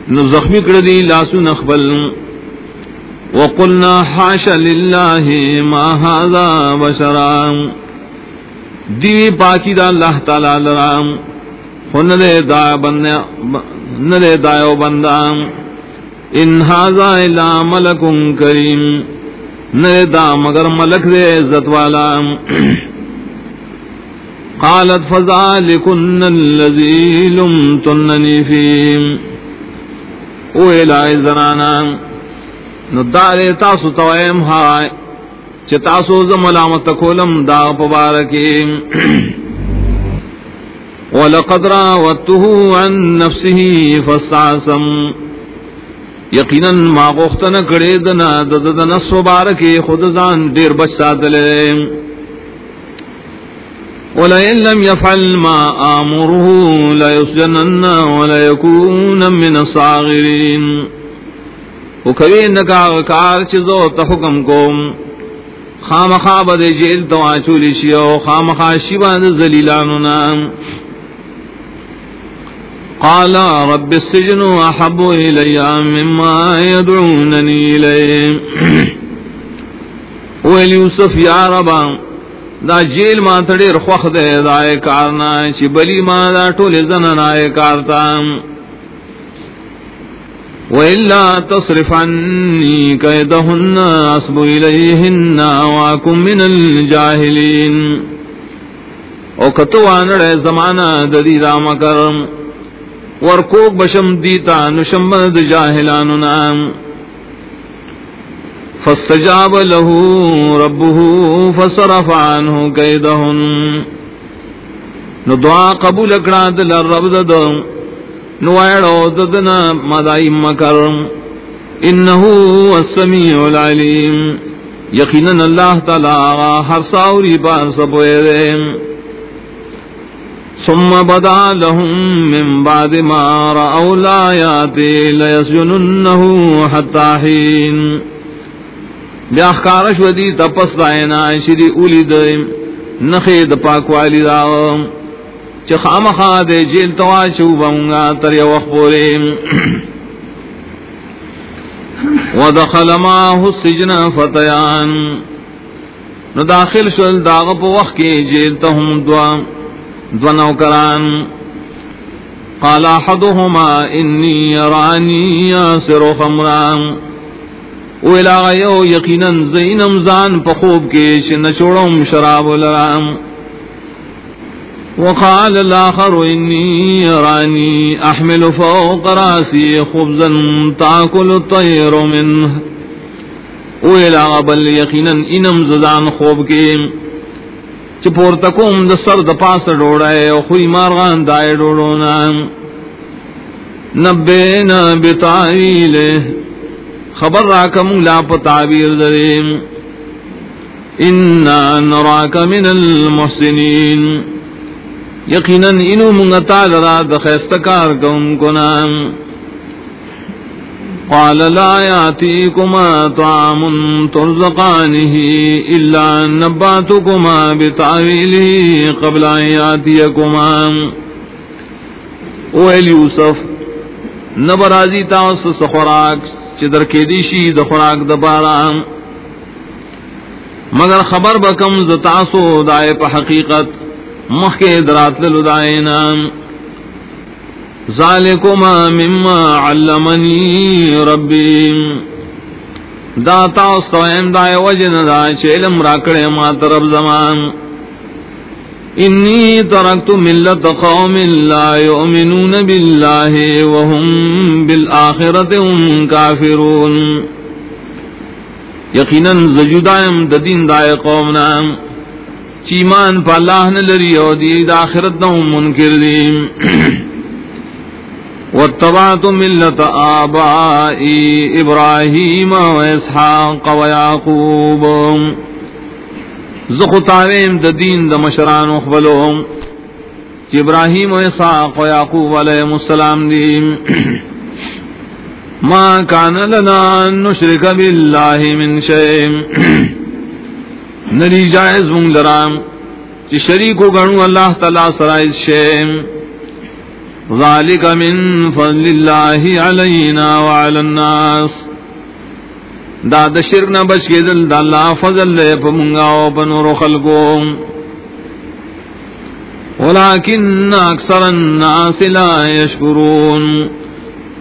نو زخمی کردی لاسو نخبل. وقلنا حاش لله ما هذا بشرام دیوی پاکی دا اللہ تعالی لرام خون دا بندہ ندے دایو بندہ ان حازا الا ملک کریم۔ ندے دا مگر ملک دے عزت والا قالت فذالکن اللذی لمتننی فیم۔ او الہی زنانا ندارے تاسو توائم ہائے۔ چتاسو ز ملامت کولم دا پبارکی. ولقد راوته عن نفسه فاستعصم. یقینا ما غختن کړي دنا د د نس مبارک خود ځان ډیر بچ ساتلې ولا ان لم يفعل ما امره لا يسجنن ولا يكون من الصاغرين. وکوي انکا کار چې زو ته حکم کوم. خامخا بد جیل تو اچول شي او خامخا شی باندې ذلیلانو نام قال رب السجن احب الي مما يدعونني اليه [CLEARS THROAT] ويل يوسف يا رب، دا جیل ما تڑیر خوخ دے دائے کارنا چی بلی ما دا ٹول زنن آئے کارتا وَإِلَّا تَصْرِفْ عَنِّي كَيْدَهُنَّ أَصْبُ إِلَيْهِنَّ وَأَكُمْ مِنَ الْجَاهِلِينَ. او کتو آنڑے زمانہ ددی رام کرم ورکوک بشم دیتا نشمد جاہلان نام فاستجاب له ربه فصرف عنه كيدهن نو دعا قبول اکڑا دل رب دد نو ایڑو ددنا مدائی مکر. انہو السمیع العلیم. یقینا اللہ تعالی ہر ساوری پاس پوئے دے ثم بدا لهم من بعد ما رأوا الآيات ليسجننه حتى حين بیا خارش ودی تپس دائنا شری اولی دائم نخید پاکوالی دائم داغم چه خامخا دے جیل تو تواشو بمگا تر یو اخبوریم ودخل معه السجن فتیان. نو داخل شل داغ پا وقت کی جیل تهم دوام دو نوکران. قال احدهما انی یرانی یاسر خمران. ویلا غیو یقینا زینم زان پا خوب کیش نچوڑم شراب لرام. وقال الاخر انی یرانی احمل فوق راسی خبزا تاکل الطیر منه. ویلا غبل یقینا انم زدان خوب کیم چ پور تکوم سر د پاس ډوړای او خوې مارغان دای ډوړونا نبینا بتعویل خبر راکم لا په تعبیر دریم. ان نراک من المحسنین. یقینا انو مونږ تعالی را د خستکار قال لا ياتيكما طعام ترزقانه إلا نباتكما بتعويله قبل أن ياتيكما ويل يوسف نبرازی تاس سخوراک چدر کے دیشی دخوراک دبارا مگر خبر بکم زتاسو دائے پا حقیقت مخ کے درات للدائنا ذالکما مما علمنی ربی. داتا سویم دائے وجن دا چیلم راکڑے ما طرف زمان. انی ترکت ملت قوم لا یؤمنون باللہ وهم بالآخرت هم کافرون. یقینا زجودائم ددین دائے قومنا چیمان پا اللہ نلری او دی دا آخرت دا منکر دیم [CLEARS THROAT] واتبعت ملت آبائی ابراہیم و اسحاق و یعقوب۔ زخطاویم دا دین دا مشران اخبلوم چی ابراہیم و اسحاق و یعقوب علیہ السلام دیم [CLEARS THROAT] ما کان لنا نشرک باللہ من شیم [CLEARS THROAT] نری جائز مونگ لرام، چی شریکو گنو اللہ تعالی سرائز شیم۔ ذلك من فضل الله علينا وعلى الناس۔ دا د شرک نه بچ کېدل د الله فضل له په مونږه او په نور خلکو ولكن اکثر الناس لا يشكرون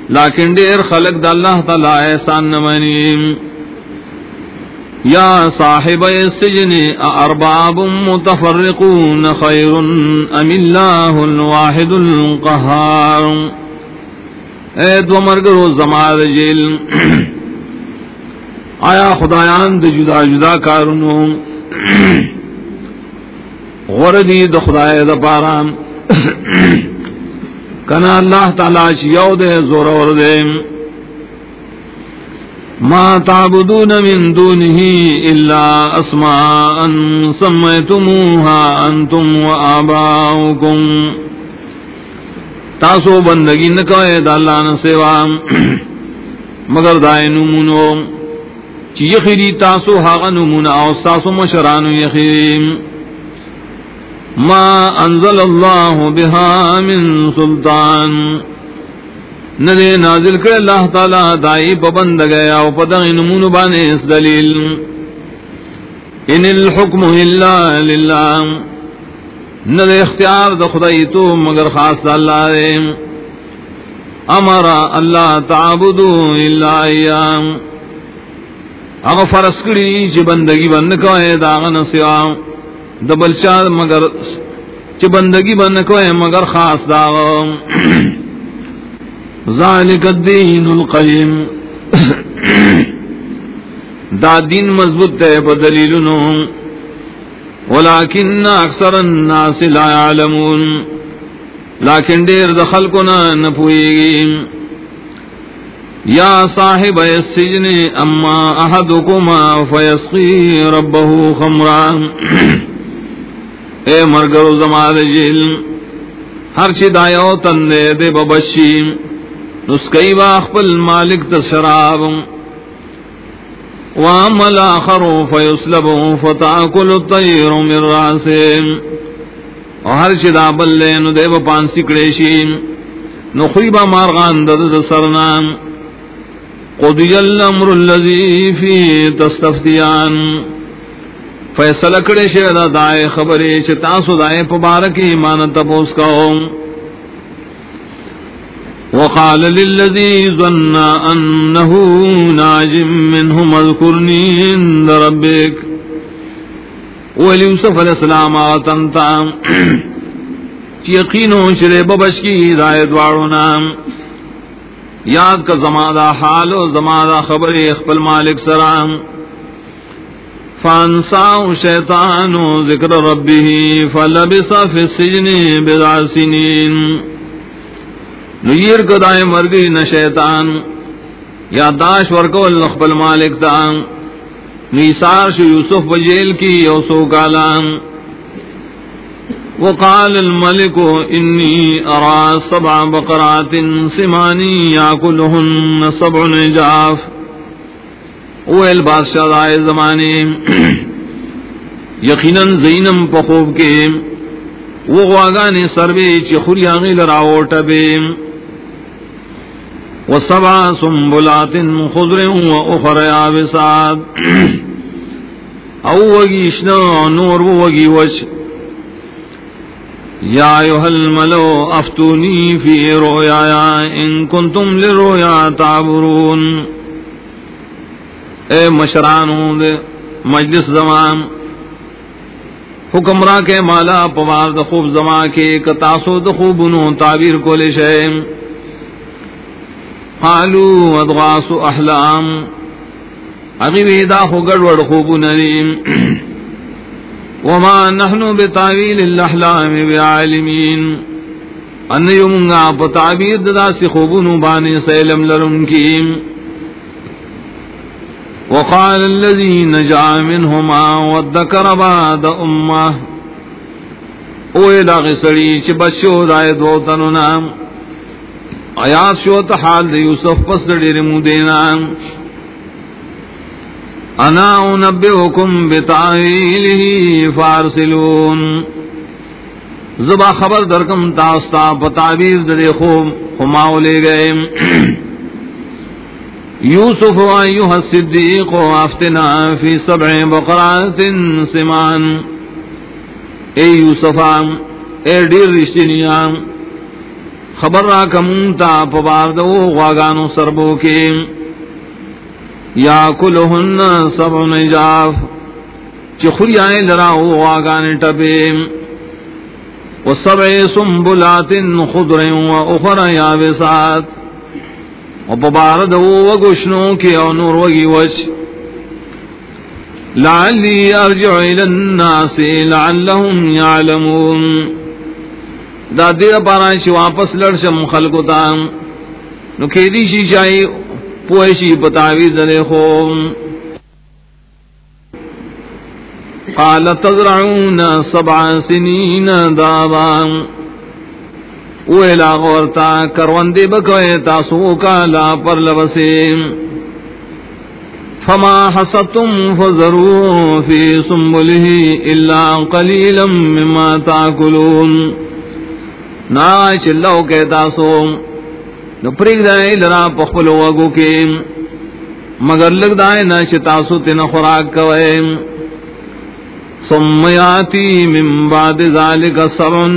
لكن ډیر خلق د الله تعالی احسان نه مني یا صاحب السجن ارباب متفرقون خیر ام اللہ الواحد القہار اے دو مرگرو زمار جیل [CLEARS THROAT] آیا خدایان د جدا جدا کارونو [CLEARS THROAT] غردی د خدای د پارام [CLEARS THROAT] کنا اللہ تعالی یو دے زور اور دے ما تعبدون من دونه الا اسماء سميتموها انتم وآباؤكم. تاسو بندگی نکوئے دا اللہ نسوا مگر دائے نمونو. چی یخیری تاسو حاغ نمون او مشرانو یخیریم. ما انزل اللہ بها من سلطان. ندے نازل کر اللہ تعالی دائی پبند گیا او پدغ نمون بانے اس دلیل. ان الحکم الا للہ. نہ اختیار د خدای تو مگر خاص دا اللہ دے. امر اللہ تعبدو الا ایام اغا فرس کری چی بندگی بند کوئے داغن سوا. دبل چاد مگر چی بندگی بند کوئے مگر خاص داغ ذالک الدین القیم۔ دا دین مضبوط ہے بدلیلنو ولكن اکثر الناس لا يعلمون لیکن دیر دخل کو نہ نپوئے یا صاحب السجن، اما احدكما فيسقي ربه خمرا۔ اے مرگر زمان جل، ہر چدایو تن دے ببشی نسکی باخبل مالک تشراب واما الاخر فيسلب فتاكل الطير من راسه وهر شدا بل نو دیو پان سکڑے شی نو خریبا مارغان دد سرنام۔ قضی الامر الذي في تستفتيان فیصلہ کڑے شدا دائے خبرے چ تاسو دائے پبارک ایمان تپوس کہو وقال للذي ظن أنه ناج منه مذكرني عند ربك. وليوسف الاسلام آتنتا یقینو شرے ببش کی ہدایت وارونا یاد کا زمادہ حال و زمادہ خبر اخبل مالک سرام فانساو شیطان ذکر ربه فلبس فی السجن بضع سنین. نیر کدائے مرگی نہ شیطان، یا داش ورکو الخبل مالک دان۔ نیسار شو یوسف بجیل کی یوسو کالام وقال الملك إني أرى سبع بقرات سماني يأكلهن سبع نجاف۔ ویل بادشاہ دائے زمانے۔ یقیناً زینم پخوب کے۔ وہ غواگانے سروے چی خوریاغی لراوٹا بیم وسبع سنبلات خضر واخر يابسات او وگیشنا نور وگی وش. یا ایها الملو افتونی فی رؤیا ان کنتم للرؤیا تعبرون. اے مشرانوں دے، مجلس زمان. حکمراں کے مالا پوار دخوب زمان کے، کتاسو دخوب نو تعبیر کو لے شیم قالوا ادغاس احلام اغي دا خو ګډوډ خوب نریم. وما نحن بتاويل الاحلام بعالمين. ان يومنا بتعبير ددا سی خوبونو بانی سیلم لرم کی وقال الذي نجا منهما والذكر بعد امه او الى غسڑی چ بچو دای دو تنو نام. آیات شو حال دے یوسف پس ڈیر منہ دینا۔ انا انبئکم بتعویلہ فارسلون۔ زبا خبر درکم تاستا بتعبیر دے خوب خماو لے گئے۔ یوسف و ایوہ الصدیق و افتنا فی سبع بقرات سمان۔ اے یوسف اے ڈیر رشتنیاں۔ خبر را کمتا پبار دو غواگانو سربو کے یا کلہن سب نجاف چی خوری آئے لراو غواگان ٹبے و سبع سنبلات خضر و اخر یا بسات و پبار دو وگشنو کے او نور وگی وچ. لعلی ارجع الى الناس لعلهم يعلمون دا دیر پارا چی واپس لڑ شم خلقو تا نو کھیدی شی شائی پوشی پتاوی دلے خوم قال تزرعون سبع سنین دابا. اویلا غورتا کروندے بکوئے تاسو کالا پر لبسیم فما حسدتم فزروا في سنبله إلا قليلا مما تاكلون نا چلو کے تاسو نو پریگ دائے لرا پخپلو وگو کے مگر لگ دائے نا چ تاسو تن خوراک کوئے ثم ياتي من بعد ذلك سبع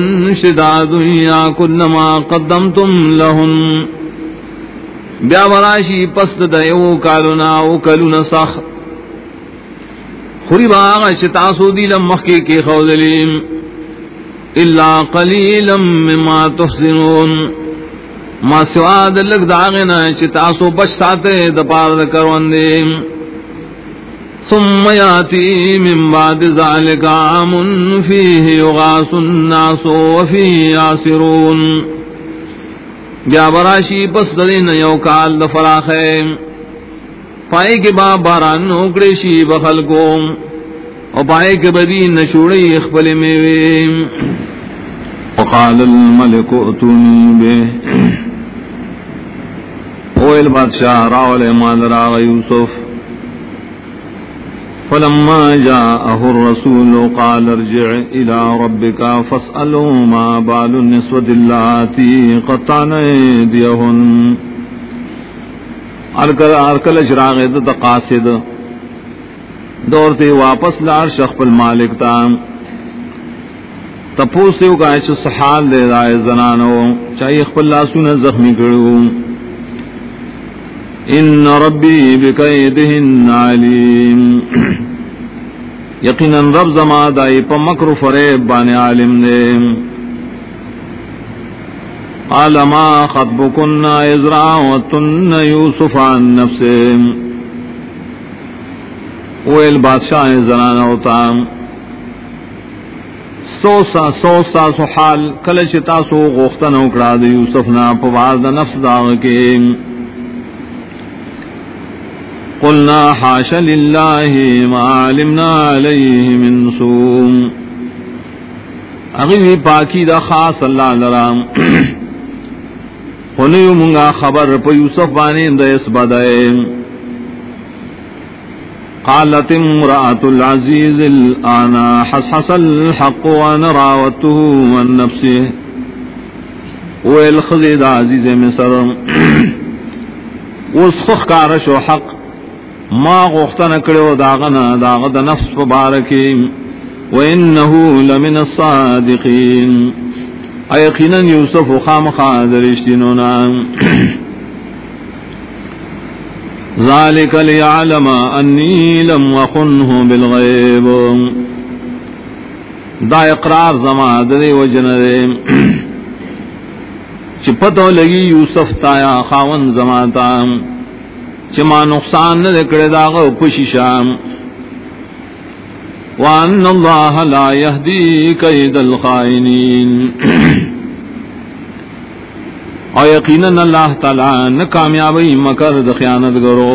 شداد ياكل ما قدمتم لهم بیا وراشی پست دیو کالونا او کلونا سخ خوری باغ شتاسو دیلم مخی کی خوزلیم الا قلیلا مما تحسنون ما سواد لگ داغنا شتاسو بچ ساتے دپار دکروندیم ثم ياتي من بعد ذلك عام فيه يغاث الناس وفيه يعصرون گیا براشی پس دین یو کال دفراخ پائے کے با باران نوکڑے شی بخل کو او پائے کے بدی نشوڑی اخبل میں وقال الملك اتوني به. اویل بادشاہ راول مال راغ یوسف. فلما جاءه الرسول قال ارجع إلى ربك فاسألوا ما بال النسوة اللاتي قطعن ايديهن ارکل ارکل اشراغ دا قاصد دورتے واپس لار شخ المالک تا تپوسیو کا ایچ صحال دے دائے زنانو، چاہیے خپل لاسونا زخمی کرو ان ربی بکیدہن علیم۔ یقینا رب زما دائی پا مکر فریب بانی عالم دے۔ قال ما خطبكن ازراوتن یوسف عن نفسه ویل بادشاہ زنان ہوتا سو سا سو سا سو حال کلچ تاسو غوختن اکڑا دی یوسف نا پوار دا نفس داغ کے۔ قلنا حاش لله ما علمنا عليه من سوم۔ اغیوی پاکی دا خاص اللہ لرام۔ خنیو منگا خبر پا یوسف بانی دا اس بدائے۔ قالت امرأة العزيز الآن حسحس الحق وانا راوته من نفسه. [CLEARS THROAT] ویل عزیز مصر وسخخ کارش و حق. ما غختن کړو داغنا داغ د نفس مبارکی. وانه لمن الصادقين ايقينا يوسف خام خادر خادرشتنونا [CLEARS THROAT] ذلك ليعلم اني لم اخنه بالغيب. دا اقرار زما دے وجن دے چپتو لگی یوسف تایا خاون زما تام چما نقصان نہ دکڑے داغ پشیشام وان اللہ لا يهدي كيد الخائنين. [CLEARS THROAT] او یقینا اللہ تعالی نہ کامیابی مکر د خیانت گرو